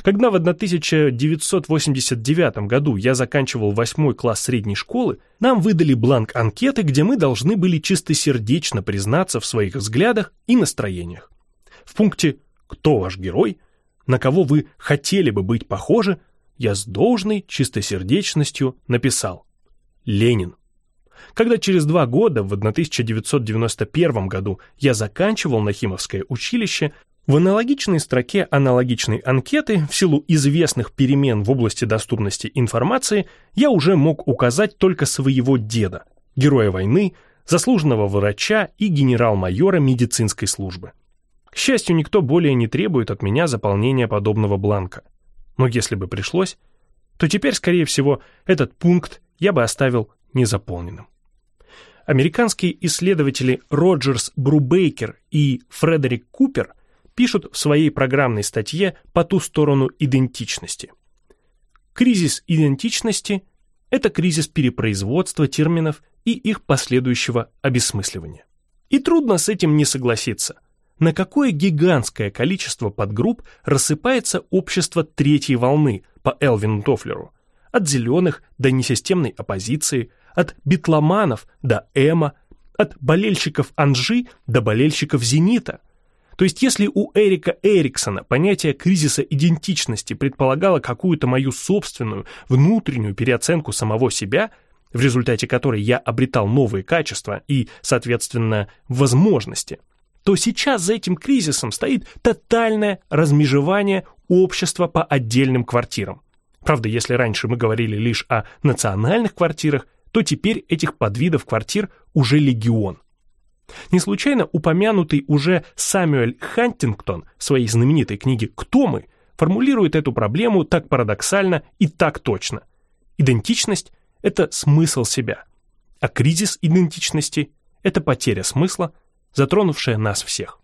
Когда в 1989 году я заканчивал восьмой класс средней школы, нам выдали бланк анкеты, где мы должны были чистосердечно признаться в своих взглядах и настроениях. В пункте «Кто ваш герой?», на кого вы хотели бы быть похожи, я с должной чистосердечностью написал «Ленин». Когда через два года, в 1991 году, я заканчивал Нахимовское училище, в аналогичной строке аналогичной анкеты, в силу известных перемен в области доступности информации, я уже мог указать только своего деда, героя войны, заслуженного врача и генерал-майора медицинской службы. К счастью, никто более не требует от меня заполнения подобного бланка. Но если бы пришлось, то теперь, скорее всего, этот пункт я бы оставил незаполненным. Американские исследователи Роджерс Брубейкер и Фредерик Купер пишут в своей программной статье «По ту сторону идентичности». Кризис идентичности – это кризис перепроизводства терминов и их последующего обесмысливания. И трудно с этим не согласиться – на какое гигантское количество подгрупп рассыпается общество третьей волны по Элвину Тофлеру, от зеленых до несистемной оппозиции, от битломанов до эмо, от болельщиков Анжи до болельщиков Зенита. То есть если у Эрика Эриксона понятие кризиса идентичности предполагало какую-то мою собственную внутреннюю переоценку самого себя, в результате которой я обретал новые качества и, соответственно, возможности – то сейчас за этим кризисом стоит тотальное размежевание общества по отдельным квартирам. Правда, если раньше мы говорили лишь о национальных квартирах, то теперь этих подвидов квартир уже легион. Не случайно упомянутый уже Самюэль Хантингтон в своей знаменитой книге «Кто мы?» формулирует эту проблему так парадоксально и так точно. Идентичность – это смысл себя, а кризис идентичности – это потеря смысла затронувшая нас всех.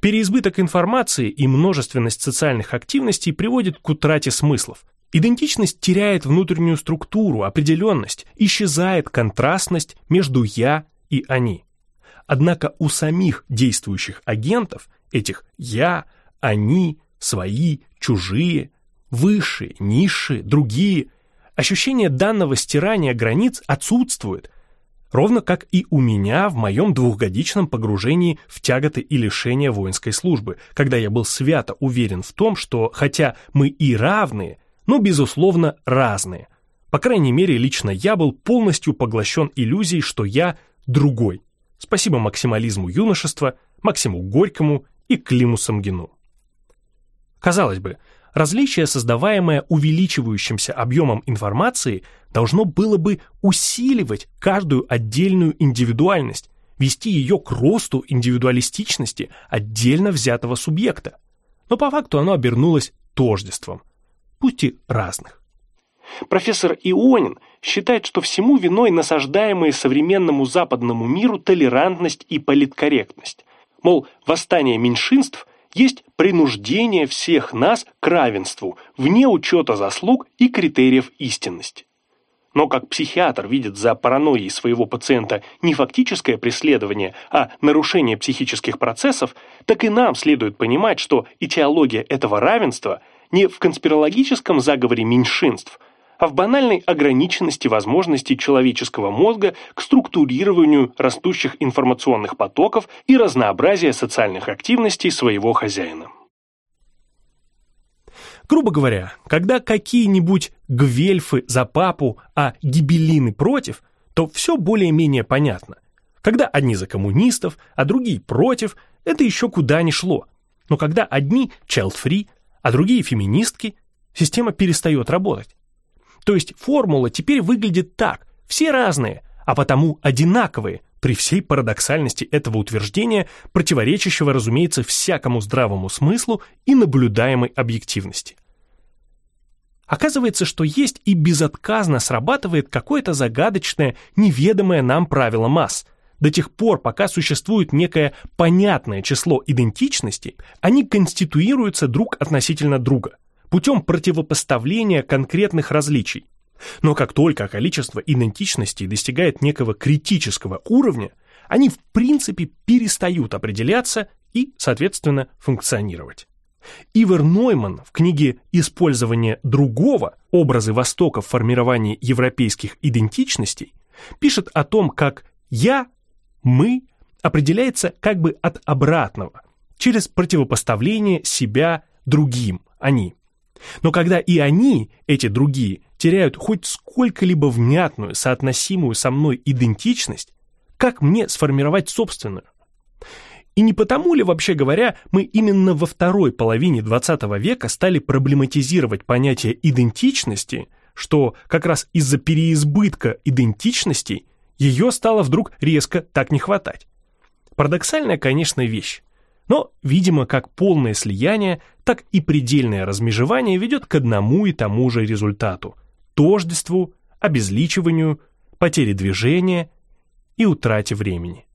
Переизбыток информации и множественность социальных активностей приводит к утрате смыслов. Идентичность теряет внутреннюю структуру, определенность, исчезает контрастность между «я» и «они». Однако у самих действующих агентов, этих «я», «они», «свои», «чужие», «высшие», «низшие», «другие», ощущение данного стирания границ отсутствует – Ровно как и у меня в моем двухгодичном погружении в тяготы и лишения воинской службы, когда я был свято уверен в том, что хотя мы и равные, но безусловно разные. По крайней мере, лично я был полностью поглощен иллюзией, что я другой. Спасибо максимализму юношества, Максиму Горькому и Климу Самгину. Казалось бы, различие, создаваемое увеличивающимся объемом информации, должно было бы усиливать каждую отдельную индивидуальность, вести ее к росту индивидуалистичности отдельно взятого субъекта. Но по факту оно обернулось тождеством, пусть и разных. Профессор Ионин считает, что всему виной насаждаемые современному западному миру толерантность и политкорректность. Мол, восстание меньшинств есть принуждение всех нас к равенству, вне учета заслуг и критериев истинности. Но как психиатр видит за паранойей своего пациента не фактическое преследование, а нарушение психических процессов, так и нам следует понимать, что этиология этого равенства не в конспирологическом заговоре меньшинств – а в банальной ограниченности возможностей человеческого мозга к структурированию растущих информационных потоков и разнообразия социальных активностей своего хозяина. Грубо говоря, когда какие-нибудь гвельфы за папу, а гибелины против, то все более-менее понятно. Когда одни за коммунистов, а другие против, это еще куда ни шло. Но когда одни child-free, а другие феминистки, система перестает работать. То есть формула теперь выглядит так, все разные, а потому одинаковые, при всей парадоксальности этого утверждения, противоречащего, разумеется, всякому здравому смыслу и наблюдаемой объективности. Оказывается, что есть и безотказно срабатывает какое-то загадочное, неведомое нам правило масс. До тех пор, пока существует некое понятное число идентичностей, они конституируются друг относительно друга, путем противопоставления конкретных различий. Но как только количество идентичностей достигает некого критического уровня, они в принципе перестают определяться и, соответственно, функционировать. Ивер Нойман в книге «Использование другого. Образы Востока в формировании европейских идентичностей» пишет о том, как «я», «мы» определяется как бы от обратного, через противопоставление себя другим, они. Но когда и они, эти другие, теряют хоть сколько-либо внятную, соотносимую со мной идентичность, как мне сформировать собственную? И не потому ли, вообще говоря, мы именно во второй половине 20 века стали проблематизировать понятие идентичности, что как раз из-за переизбытка идентичностей ее стало вдруг резко так не хватать? Парадоксальная, конечно, вещь. Но, видимо, как полное слияние, так и предельное размежевание ведет к одному и тому же результату – тождеству, обезличиванию, потере движения и утрате времени.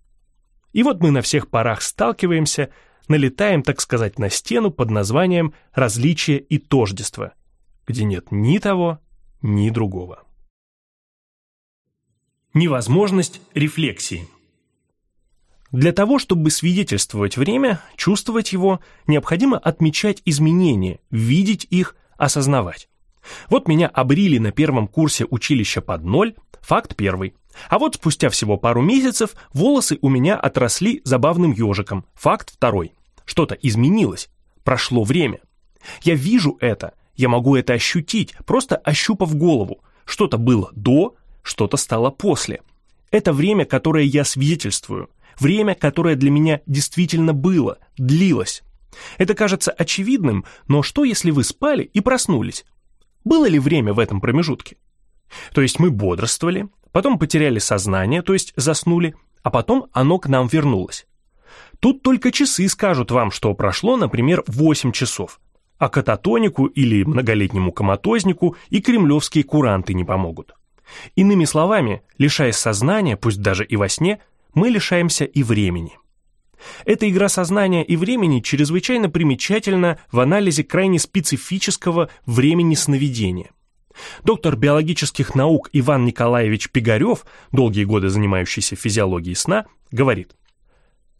И вот мы на всех парах сталкиваемся, налетаем, так сказать, на стену под названием «различие и тождество», где нет ни того, ни другого. Невозможность рефлексии. Для того, чтобы свидетельствовать время, чувствовать его, необходимо отмечать изменения, видеть их, осознавать. Вот меня обрили на первом курсе училища под ноль, факт первый. А вот спустя всего пару месяцев волосы у меня отросли забавным ежиком. Факт второй. Что-то изменилось. Прошло время. Я вижу это, я могу это ощутить, просто ощупав голову. Что-то было до, что-то стало после. Это время, которое я свидетельствую. Время, которое для меня действительно было, длилось. Это кажется очевидным, но что если вы спали и проснулись? Было ли время в этом промежутке? То есть мы бодрствовали, потом потеряли сознание, то есть заснули, а потом оно к нам вернулось. Тут только часы скажут вам, что прошло, например, 8 часов, а кататонику или многолетнему коматознику и кремлевские куранты не помогут. Иными словами, лишаясь сознания, пусть даже и во сне, мы лишаемся и времени. Эта игра сознания и времени чрезвычайно примечательна в анализе крайне специфического времени сновидения. Доктор биологических наук Иван Николаевич Пигарев, долгие годы занимающийся физиологией сна, говорит,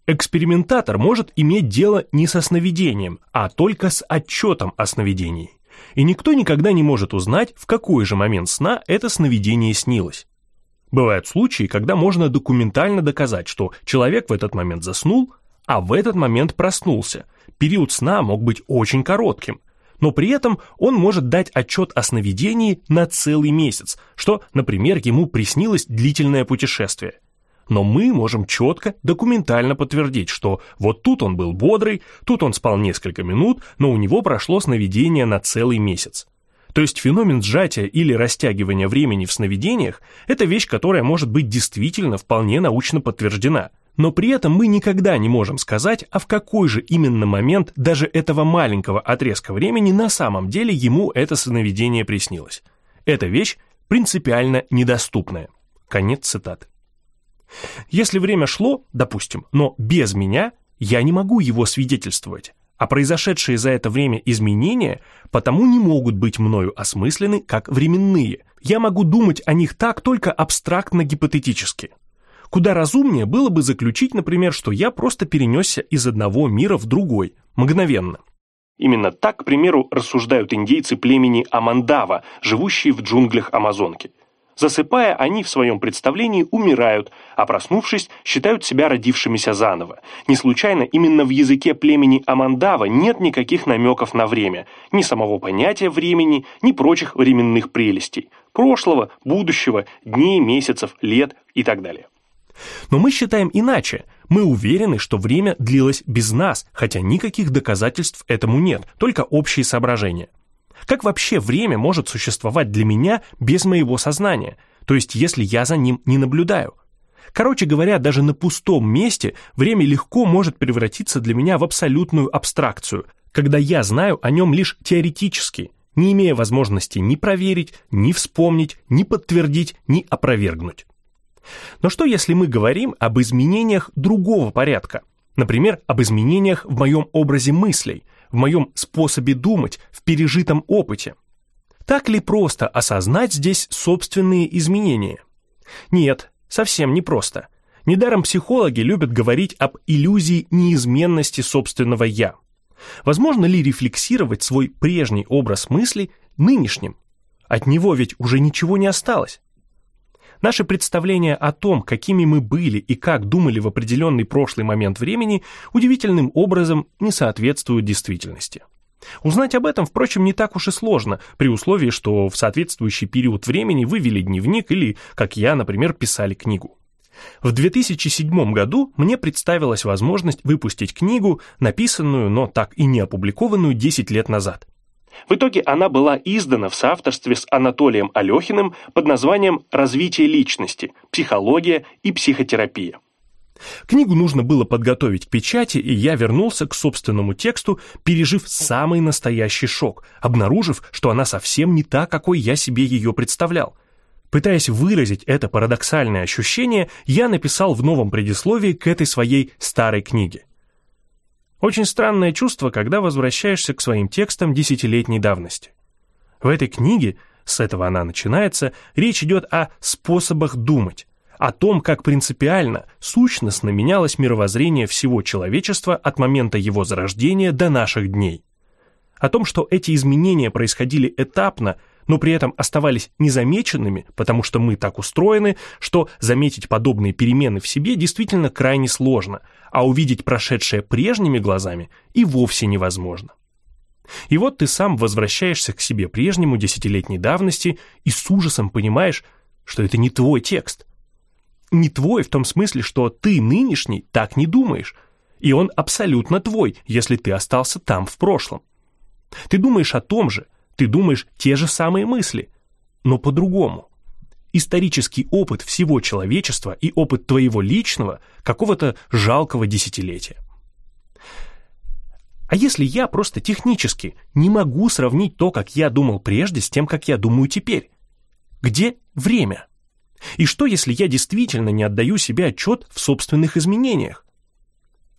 Экспериментатор может иметь дело не со сновидением, а только с отчетом о сновидении. И никто никогда не может узнать, в какой же момент сна это сновидение снилось. Бывают случаи, когда можно документально доказать, что человек в этот момент заснул, а в этот момент проснулся. Период сна мог быть очень коротким, но при этом он может дать отчет о сновидении на целый месяц, что, например, ему приснилось длительное путешествие. Но мы можем четко, документально подтвердить, что вот тут он был бодрый, тут он спал несколько минут, но у него прошло сновидение на целый месяц. То есть феномен сжатия или растягивания времени в сновидениях – это вещь, которая может быть действительно вполне научно подтверждена – но при этом мы никогда не можем сказать, а в какой же именно момент даже этого маленького отрезка времени на самом деле ему это сновидение приснилось. Эта вещь принципиально недоступная. Конец цитаты. Если время шло, допустим, но без меня, я не могу его свидетельствовать, а произошедшие за это время изменения потому не могут быть мною осмыслены как временные. Я могу думать о них так только абстрактно-гипотетически. Куда разумнее было бы заключить, например, что я просто перенесся из одного мира в другой, мгновенно. Именно так, к примеру, рассуждают индейцы племени Амандава, живущие в джунглях Амазонки. Засыпая, они в своем представлении умирают, а проснувшись, считают себя родившимися заново. Не случайно именно в языке племени Амандава нет никаких намеков на время, ни самого понятия времени, ни прочих временных прелестей. Прошлого, будущего, дней, месяцев, лет и так далее. Но мы считаем иначе. Мы уверены, что время длилось без нас, хотя никаких доказательств этому нет, только общие соображения. Как вообще время может существовать для меня без моего сознания, то есть если я за ним не наблюдаю? Короче говоря, даже на пустом месте время легко может превратиться для меня в абсолютную абстракцию, когда я знаю о нем лишь теоретически, не имея возможности ни проверить, ни вспомнить, ни подтвердить, ни опровергнуть. Но что если мы говорим об изменениях другого порядка? Например, об изменениях в моем образе мыслей – в моем способе думать, в пережитом опыте. Так ли просто осознать здесь собственные изменения? Нет, совсем не просто. Недаром психологи любят говорить об иллюзии неизменности собственного «я». Возможно ли рефлексировать свой прежний образ мысли нынешним? От него ведь уже ничего не осталось. Наши представления о том, какими мы были и как думали в определенный прошлый момент времени, удивительным образом не соответствуют действительности. Узнать об этом, впрочем, не так уж и сложно, при условии, что в соответствующий период времени вы вели дневник или, как я, например, писали книгу. В 2007 году мне представилась возможность выпустить книгу, написанную, но так и не опубликованную 10 лет назад. В итоге она была издана в соавторстве с Анатолием Алехиным под названием «Развитие личности. Психология и психотерапия». Книгу нужно было подготовить к печати, и я вернулся к собственному тексту, пережив самый настоящий шок, обнаружив, что она совсем не та, какой я себе ее представлял. Пытаясь выразить это парадоксальное ощущение, я написал в новом предисловии к этой своей старой книге. Очень странное чувство, когда возвращаешься к своим текстам десятилетней давности. В этой книге, с этого она начинается, речь идет о способах думать, о том, как принципиально, сущностно менялось мировоззрение всего человечества от момента его зарождения до наших дней. О том, что эти изменения происходили этапно – но при этом оставались незамеченными, потому что мы так устроены, что заметить подобные перемены в себе действительно крайне сложно, а увидеть прошедшее прежними глазами и вовсе невозможно. И вот ты сам возвращаешься к себе прежнему десятилетней давности и с ужасом понимаешь, что это не твой текст. Не твой в том смысле, что ты нынешний так не думаешь, и он абсолютно твой, если ты остался там в прошлом. Ты думаешь о том же, ты думаешь те же самые мысли, но по-другому. Исторический опыт всего человечества и опыт твоего личного какого-то жалкого десятилетия. А если я просто технически не могу сравнить то, как я думал прежде, с тем, как я думаю теперь? Где время? И что, если я действительно не отдаю себе отчет в собственных изменениях?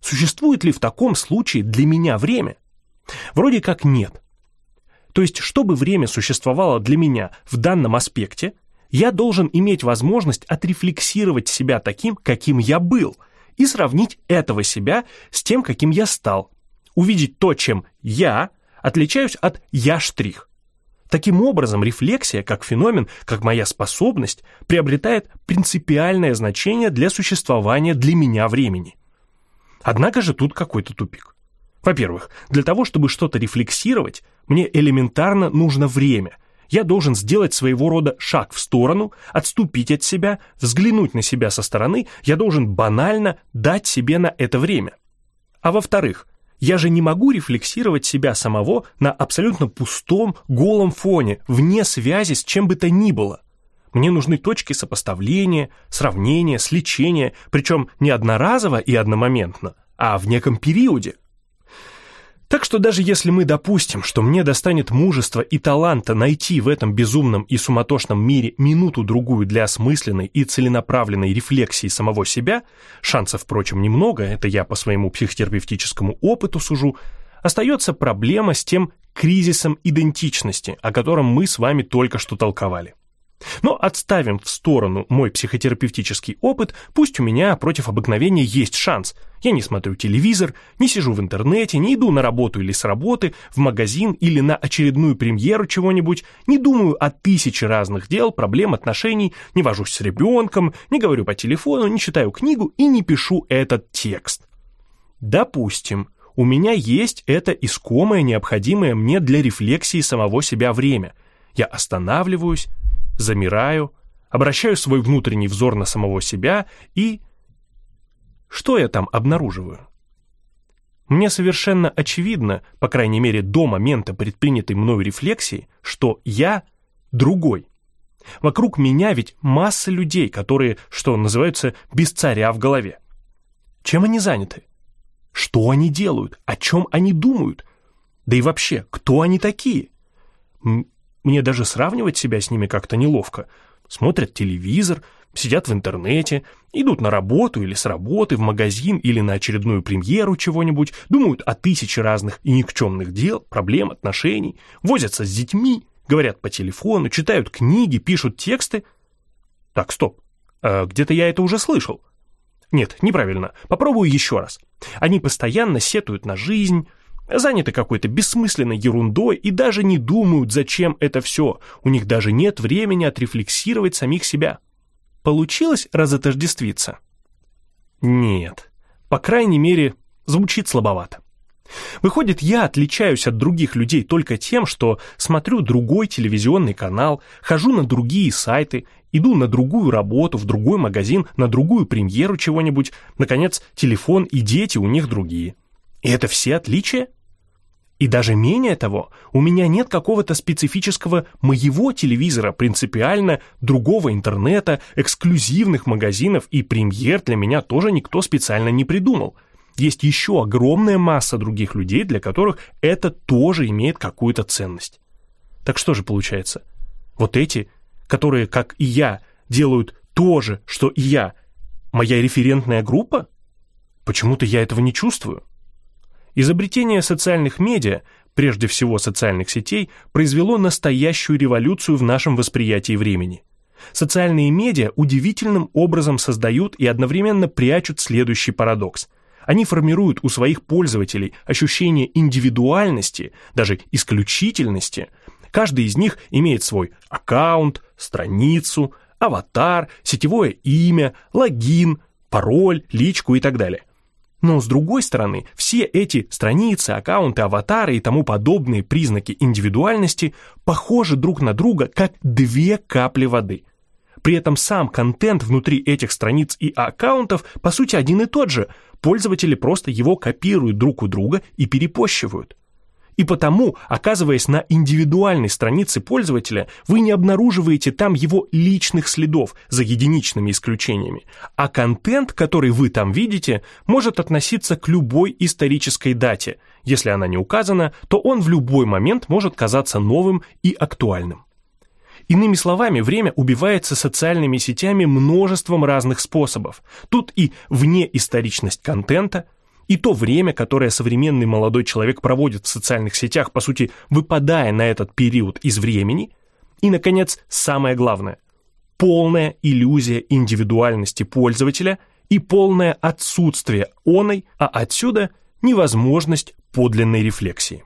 Существует ли в таком случае для меня время? Вроде как нет. То есть, чтобы время существовало для меня в данном аспекте, я должен иметь возможность отрефлексировать себя таким, каким я был, и сравнить этого себя с тем, каким я стал. Увидеть то, чем я отличаюсь от «я штрих». Таким образом, рефлексия как феномен, как моя способность, приобретает принципиальное значение для существования для меня времени. Однако же тут какой-то тупик. Во-первых, для того, чтобы что-то рефлексировать, мне элементарно нужно время. Я должен сделать своего рода шаг в сторону, отступить от себя, взглянуть на себя со стороны, я должен банально дать себе на это время. А во-вторых, я же не могу рефлексировать себя самого на абсолютно пустом, голом фоне, вне связи с чем бы то ни было. Мне нужны точки сопоставления, сравнения, сличения, причем не одноразово и одномоментно, а в неком периоде – так что даже если мы допустим, что мне достанет мужества и таланта найти в этом безумном и суматошном мире минуту-другую для осмысленной и целенаправленной рефлексии самого себя, шансов, впрочем, немного, это я по своему психотерапевтическому опыту сужу, остается проблема с тем кризисом идентичности, о котором мы с вами только что толковали. Но отставим в сторону мой психотерапевтический опыт, пусть у меня против обыкновения есть шанс. Я не смотрю телевизор, не сижу в интернете, не иду на работу или с работы, в магазин или на очередную премьеру чего-нибудь, не думаю о тысяче разных дел, проблем, отношений, не вожусь с ребенком, не говорю по телефону, не читаю книгу и не пишу этот текст. Допустим, у меня есть это искомое, необходимое мне для рефлексии самого себя время. Я останавливаюсь, замираю, обращаю свой внутренний взор на самого себя и... Что я там обнаруживаю? Мне совершенно очевидно, по крайней мере до момента предпринятой мною рефлексии, что я другой. Вокруг меня ведь масса людей, которые, что называется, без царя в голове. Чем они заняты? Что они делают? О чем они думают? Да и вообще, кто они такие? Мне даже сравнивать себя с ними как-то неловко. Смотрят телевизор, сидят в интернете, идут на работу или с работы, в магазин или на очередную премьеру чего-нибудь, думают о тысяче разных и никчемных дел, проблем, отношений, возятся с детьми, говорят по телефону, читают книги, пишут тексты. Так, стоп, а где-то я это уже слышал. Нет, неправильно, попробую еще раз. Они постоянно сетуют на жизнь, заняты какой-то бессмысленной ерундой и даже не думают, зачем это все. У них даже нет времени отрефлексировать самих себя. Получилось разотождествиться? Нет. По крайней мере, звучит слабовато. Выходит, я отличаюсь от других людей только тем, что смотрю другой телевизионный канал, хожу на другие сайты, иду на другую работу, в другой магазин, на другую премьеру чего-нибудь, наконец, телефон и дети у них другие. И это все отличия? И даже менее того, у меня нет какого-то специфического моего телевизора, принципиально другого интернета, эксклюзивных магазинов и премьер для меня тоже никто специально не придумал. Есть еще огромная масса других людей, для которых это тоже имеет какую-то ценность. Так что же получается? Вот эти, которые, как и я, делают то же, что и я, моя референтная группа? Почему-то я этого не чувствую. Изобретение социальных медиа, прежде всего социальных сетей, произвело настоящую революцию в нашем восприятии времени. Социальные медиа удивительным образом создают и одновременно прячут следующий парадокс. Они формируют у своих пользователей ощущение индивидуальности, даже исключительности. Каждый из них имеет свой аккаунт, страницу, аватар, сетевое имя, логин, пароль, личку и так далее. Но с другой стороны, все эти страницы, аккаунты, аватары и тому подобные признаки индивидуальности похожи друг на друга, как две капли воды. При этом сам контент внутри этих страниц и аккаунтов по сути один и тот же, пользователи просто его копируют друг у друга и перепощивают. И потому, оказываясь на индивидуальной странице пользователя, вы не обнаруживаете там его личных следов, за единичными исключениями, а контент, который вы там видите, может относиться к любой исторической дате. Если она не указана, то он в любой момент может казаться новым и актуальным. Иными словами, время убивается социальными сетями множеством разных способов. Тут и внеисторичность контента – и то время, которое современный молодой человек проводит в социальных сетях, по сути, выпадая на этот период из времени, и, наконец, самое главное, полная иллюзия индивидуальности пользователя и полное отсутствие оной, а отсюда невозможность подлинной рефлексии.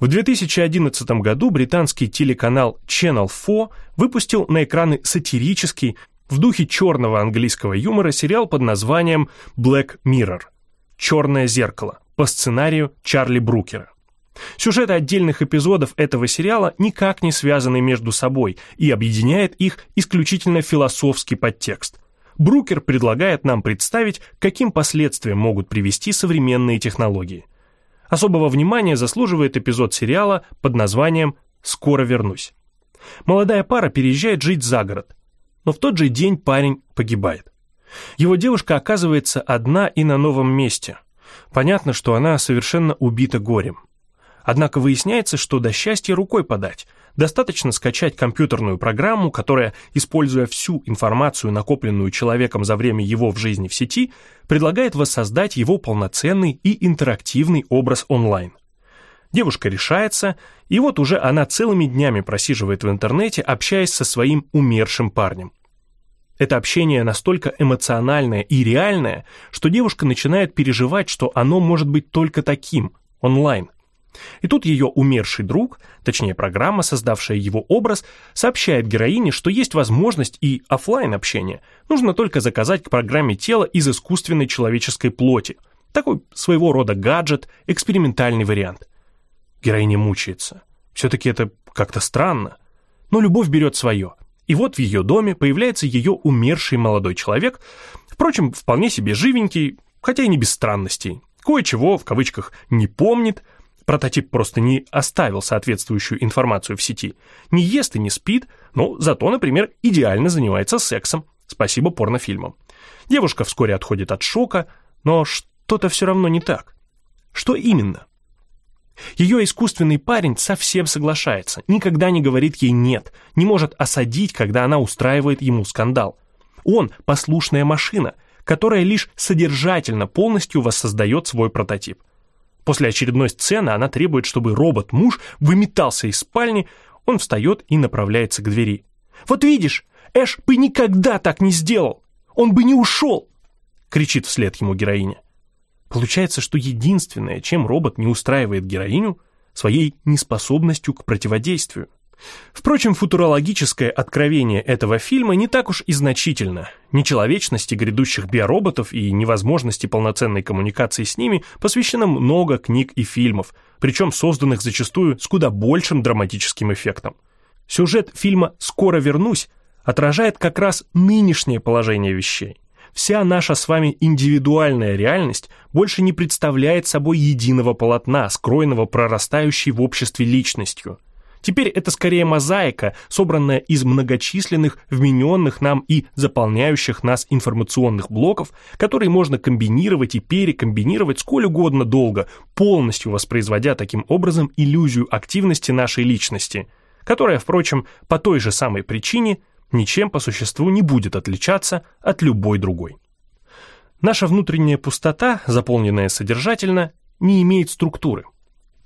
В 2011 году британский телеканал Channel 4 выпустил на экраны сатирический, в духе черного английского юмора сериал под названием Black Mirror – «Черное зеркало» по сценарию Чарли Брукера. Сюжеты отдельных эпизодов этого сериала никак не связаны между собой и объединяет их исключительно философский подтекст. Брукер предлагает нам представить, каким последствиям могут привести современные технологии. Особого внимания заслуживает эпизод сериала под названием «Скоро вернусь». Молодая пара переезжает жить за город, но в тот же день парень погибает. Его девушка оказывается одна и на новом месте. Понятно, что она совершенно убита горем. Однако выясняется, что до счастья рукой подать. Достаточно скачать компьютерную программу, которая, используя всю информацию, накопленную человеком за время его в жизни в сети, предлагает воссоздать его полноценный и интерактивный образ онлайн. Девушка решается, и вот уже она целыми днями просиживает в интернете, общаясь со своим умершим парнем. Это общение настолько эмоциональное и реальное, что девушка начинает переживать, что оно может быть только таким, онлайн. И тут ее умерший друг, точнее программа, создавшая его образ, сообщает героине, что есть возможность и офлайн общения. Нужно только заказать к программе тело из искусственной человеческой плоти. Такой своего рода гаджет, экспериментальный вариант. Героиня мучается. Все-таки это как-то странно. Но любовь берет свое. И вот в ее доме появляется ее умерший молодой человек, впрочем, вполне себе живенький, хотя и не без странностей. Кое-чего, в кавычках, не помнит, прототип просто не оставил соответствующую информацию в сети. Не ест и не спит, но зато, например, идеально занимается сексом. Спасибо порнофильмам. Девушка вскоре отходит от шока, но что-то все равно не так. Что именно? Ее искусственный парень совсем соглашается, никогда не говорит ей «нет», не может осадить, когда она устраивает ему скандал. Он – послушная машина, которая лишь содержательно полностью воссоздает свой прототип. После очередной сцены она требует, чтобы робот-муж выметался из спальни, он встает и направляется к двери. «Вот видишь, Эш бы никогда так не сделал! Он бы не ушел!» — кричит вслед ему героиня. Получается, что единственное, чем робот не устраивает героиню, своей неспособностью к противодействию. Впрочем, футурологическое откровение этого фильма не так уж и значительно. Нечеловечности грядущих биороботов и невозможности полноценной коммуникации с ними посвящено много книг и фильмов, причем созданных зачастую с куда большим драматическим эффектом. Сюжет фильма «Скоро вернусь» отражает как раз нынешнее положение вещей. Вся наша с вами индивидуальная реальность больше не представляет собой единого полотна, скроенного прорастающей в обществе личностью. Теперь это скорее мозаика, собранная из многочисленных, вмененных нам и заполняющих нас информационных блоков, которые можно комбинировать и перекомбинировать сколь угодно долго, полностью воспроизводя таким образом иллюзию активности нашей личности, которая, впрочем, по той же самой причине – ничем по существу не будет отличаться от любой другой. Наша внутренняя пустота, заполненная содержательно, не имеет структуры.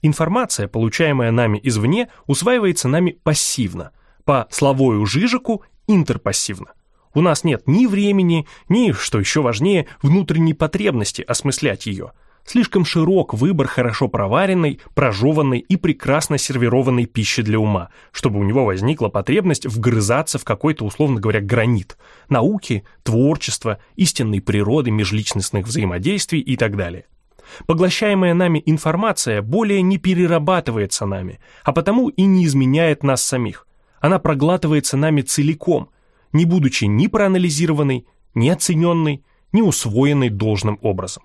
Информация, получаемая нами извне, усваивается нами пассивно, по словою жижику интерпассивно. У нас нет ни времени, ни, что еще важнее, внутренней потребности осмыслять ее – Слишком широк выбор хорошо проваренной, прожеванной и прекрасно сервированной пищи для ума, чтобы у него возникла потребность вгрызаться в какой-то, условно говоря, гранит, науки, творчества, истинной природы межличностных взаимодействий и так далее. Поглощаемая нами информация более не перерабатывается нами, а потому и не изменяет нас самих. Она проглатывается нами целиком, не будучи ни проанализированной, ни оцененной, ни усвоенной должным образом.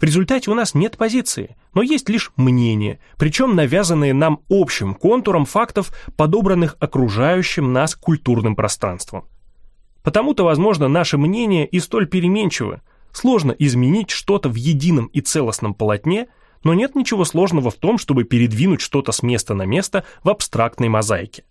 В результате у нас нет позиции, но есть лишь мнение, причем навязанные нам общим контуром фактов, подобранных окружающим нас культурным пространством. Потому-то, возможно, наше мнение и столь переменчиво, сложно изменить что-то в едином и целостном полотне, но нет ничего сложного в том, чтобы передвинуть что-то с места на место в абстрактной мозаике.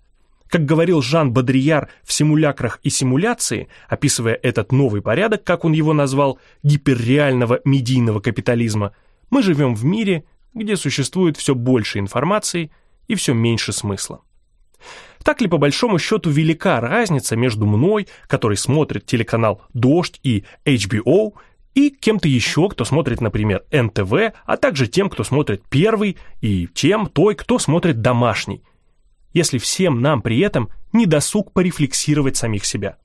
Как говорил Жан Бодрияр в «Симулякрах и симуляции», описывая этот новый порядок, как он его назвал, гиперреального медийного капитализма, мы живем в мире, где существует все больше информации и все меньше смысла. Так ли по большому счету велика разница между мной, который смотрит телеканал «Дождь» и HBO, и кем-то еще, кто смотрит, например, НТВ, а также тем, кто смотрит «Первый», и тем, той, кто смотрит «Домашний», если всем нам при этом не досуг порефлексировать самих себя.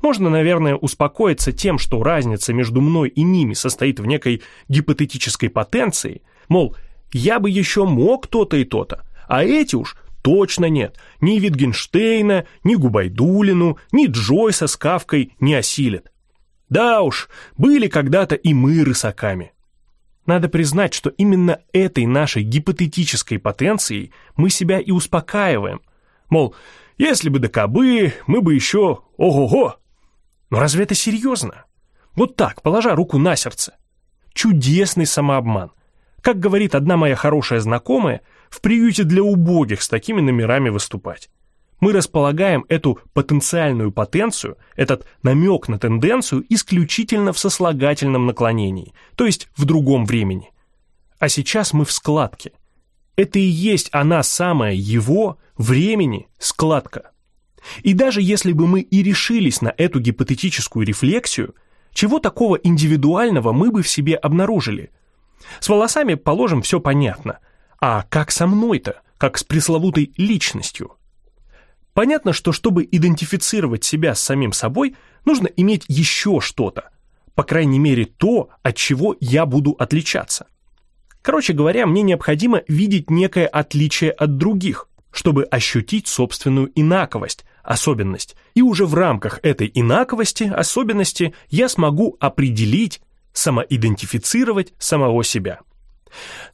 Можно, наверное, успокоиться тем, что разница между мной и ними состоит в некой гипотетической потенции, мол, я бы еще мог то-то и то-то, а эти уж точно нет, ни Витгенштейна, ни Губайдулину, ни Джойса с Кавкой не осилят. Да уж, были когда-то и мы рысаками. Надо признать, что именно этой нашей гипотетической потенцией мы себя и успокаиваем. Мол, если бы до кобы, мы бы еще ого-го. Но разве это серьезно? Вот так, положа руку на сердце. Чудесный самообман. Как говорит одна моя хорошая знакомая, в приюте для убогих с такими номерами выступать мы располагаем эту потенциальную потенцию, этот намек на тенденцию исключительно в сослагательном наклонении, то есть в другом времени. А сейчас мы в складке. это и есть она самая его, времени, складка. И даже если бы мы и решились на эту гипотетическую рефлексию, чего такого индивидуального мы бы в себе обнаружили? С волосами, положим, все понятно. А как со мной-то? Как с пресловутой личностью? Понятно, что чтобы идентифицировать себя с самим собой, нужно иметь еще что-то. По крайней мере, то, от чего я буду отличаться. Короче говоря, мне необходимо видеть некое отличие от других, чтобы ощутить собственную инаковость, особенность. И уже в рамках этой инаковости, особенности, я смогу определить, самоидентифицировать самого себя.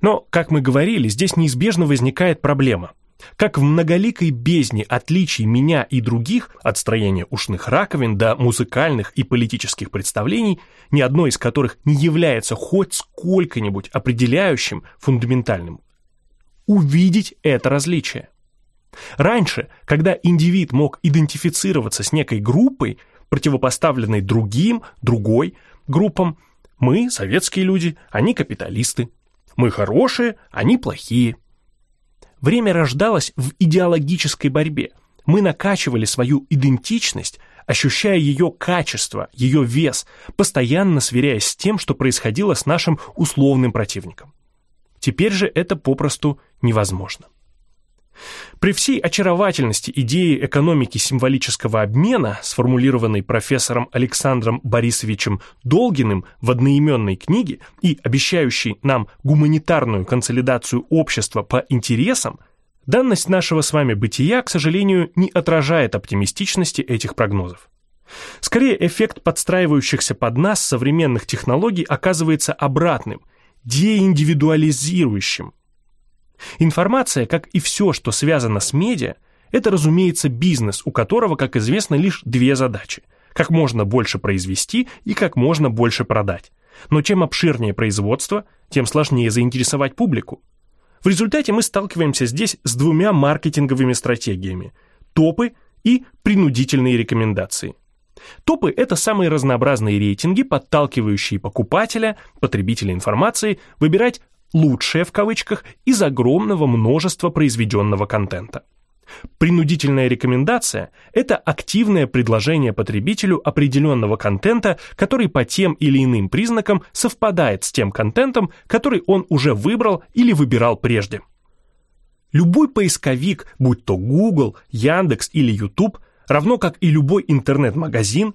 Но, как мы говорили, здесь неизбежно возникает проблема. Как в многоликой бездне отличий меня и других, от строения ушных раковин до музыкальных и политических представлений, ни одно из которых не является хоть сколько-нибудь определяющим, фундаментальным, увидеть это различие. Раньше, когда индивид мог идентифицироваться с некой группой, противопоставленной другим, другой группам, мы, советские люди, они капиталисты. Мы хорошие, они плохие. Время рождалось в идеологической борьбе. Мы накачивали свою идентичность, ощущая ее качество, ее вес, постоянно сверяясь с тем, что происходило с нашим условным противником. Теперь же это попросту невозможно. При всей очаровательности идеи экономики символического обмена, сформулированной профессором Александром Борисовичем Долгиным в одноименной книге и обещающей нам гуманитарную консолидацию общества по интересам, данность нашего с вами бытия, к сожалению, не отражает оптимистичности этих прогнозов. Скорее, эффект подстраивающихся под нас современных технологий оказывается обратным, деиндивидуализирующим, Информация, как и все, что связано с медиа, это, разумеется, бизнес, у которого, как известно, лишь две задачи – как можно больше произвести и как можно больше продать. Но чем обширнее производство, тем сложнее заинтересовать публику. В результате мы сталкиваемся здесь с двумя маркетинговыми стратегиями – топы и принудительные рекомендации. Топы – это самые разнообразные рейтинги, подталкивающие покупателя, потребителя информации, выбирать «лучшее» в кавычках из огромного множества произведенного контента. Принудительная рекомендация – это активное предложение потребителю определенного контента, который по тем или иным признакам совпадает с тем контентом, который он уже выбрал или выбирал прежде. Любой поисковик, будь то Google, Яндекс или YouTube, равно как и любой интернет-магазин,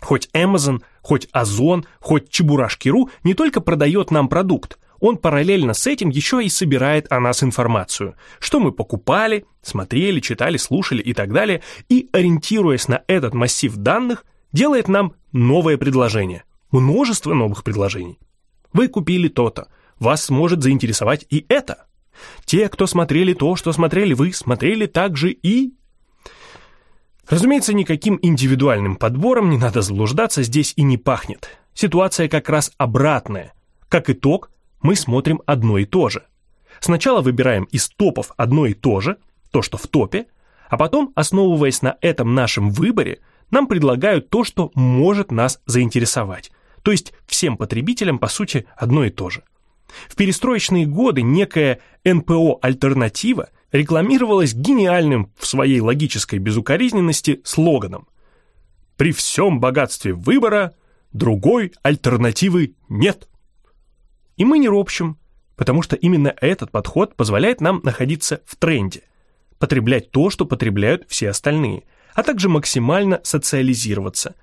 хоть Amazon, хоть Озон, хоть Чебурашки.ру, не только продает нам продукт, он параллельно с этим еще и собирает о нас информацию, что мы покупали, смотрели, читали, слушали и так далее, и, ориентируясь на этот массив данных, делает нам новое предложение, множество новых предложений. Вы купили то-то, вас может заинтересовать и это. Те, кто смотрели то, что смотрели вы, смотрели также и... Разумеется, никаким индивидуальным подбором, не надо заблуждаться, здесь и не пахнет. Ситуация как раз обратная. Как итог, мы смотрим одно и то же. Сначала выбираем из топов одно и то же, то, что в топе, а потом, основываясь на этом нашем выборе, нам предлагают то, что может нас заинтересовать. То есть всем потребителям, по сути, одно и то же. В перестроечные годы некая НПО-альтернатива рекламировалась гениальным в своей логической безукоризненности слоганом «При всем богатстве выбора другой альтернативы нет». И мы не ропщим, потому что именно этот подход позволяет нам находиться в тренде, потреблять то, что потребляют все остальные, а также максимально социализироваться.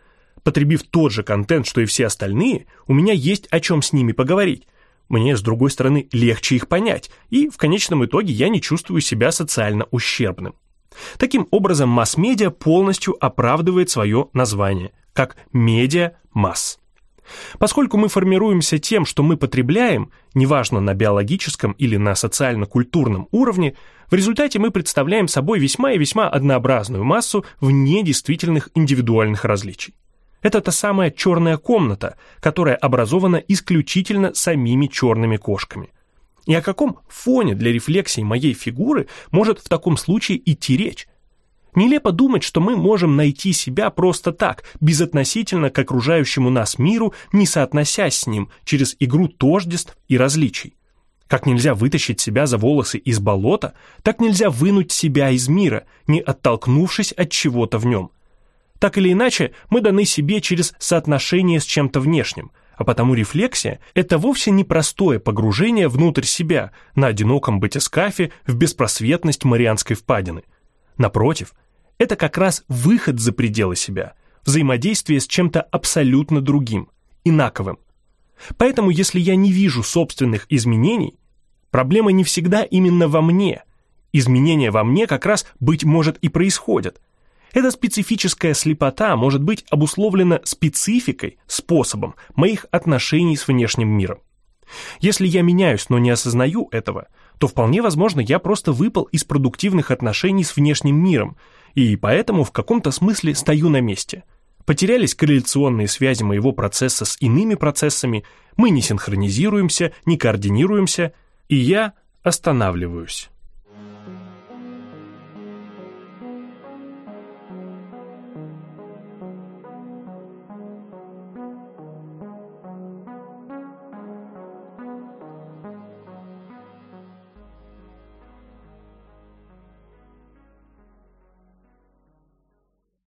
Потребив тот же контент, что и все остальные, у меня есть о чем с ними поговорить. Мне, с другой стороны, легче их понять, и в конечном итоге я не чувствую себя социально ущербным. Таким образом, масс-медиа полностью оправдывает свое название, как медиа-масс. Поскольку мы формируемся тем, что мы потребляем, неважно на биологическом или на социально-культурном уровне, в результате мы представляем собой весьма и весьма однообразную массу вне действительных индивидуальных различий. Это та самая черная комната, которая образована исключительно самими черными кошками. И о каком фоне для рефлексии моей фигуры может в таком случае идти речь? Нелепо думать, что мы можем найти себя просто так, безотносительно к окружающему нас миру, не соотносясь с ним через игру тождеств и различий. Как нельзя вытащить себя за волосы из болота, так нельзя вынуть себя из мира, не оттолкнувшись от чего-то в нем. Так или иначе, мы даны себе через соотношение с чем-то внешним, а потому рефлексия – это вовсе не простое погружение внутрь себя на одиноком батискафе в беспросветность Марианской впадины. Напротив, это как раз выход за пределы себя, взаимодействие с чем-то абсолютно другим, инаковым. Поэтому, если я не вижу собственных изменений, проблема не всегда именно во мне. Изменения во мне как раз, быть может, и происходят. Эта специфическая слепота может быть обусловлена спецификой, способом моих отношений с внешним миром. Если я меняюсь, но не осознаю этого, то вполне возможно, я просто выпал из продуктивных отношений с внешним миром, и поэтому в каком-то смысле стою на месте – Потерялись корреляционные связи моего процесса с иными процессами, мы не синхронизируемся, не координируемся, и я останавливаюсь.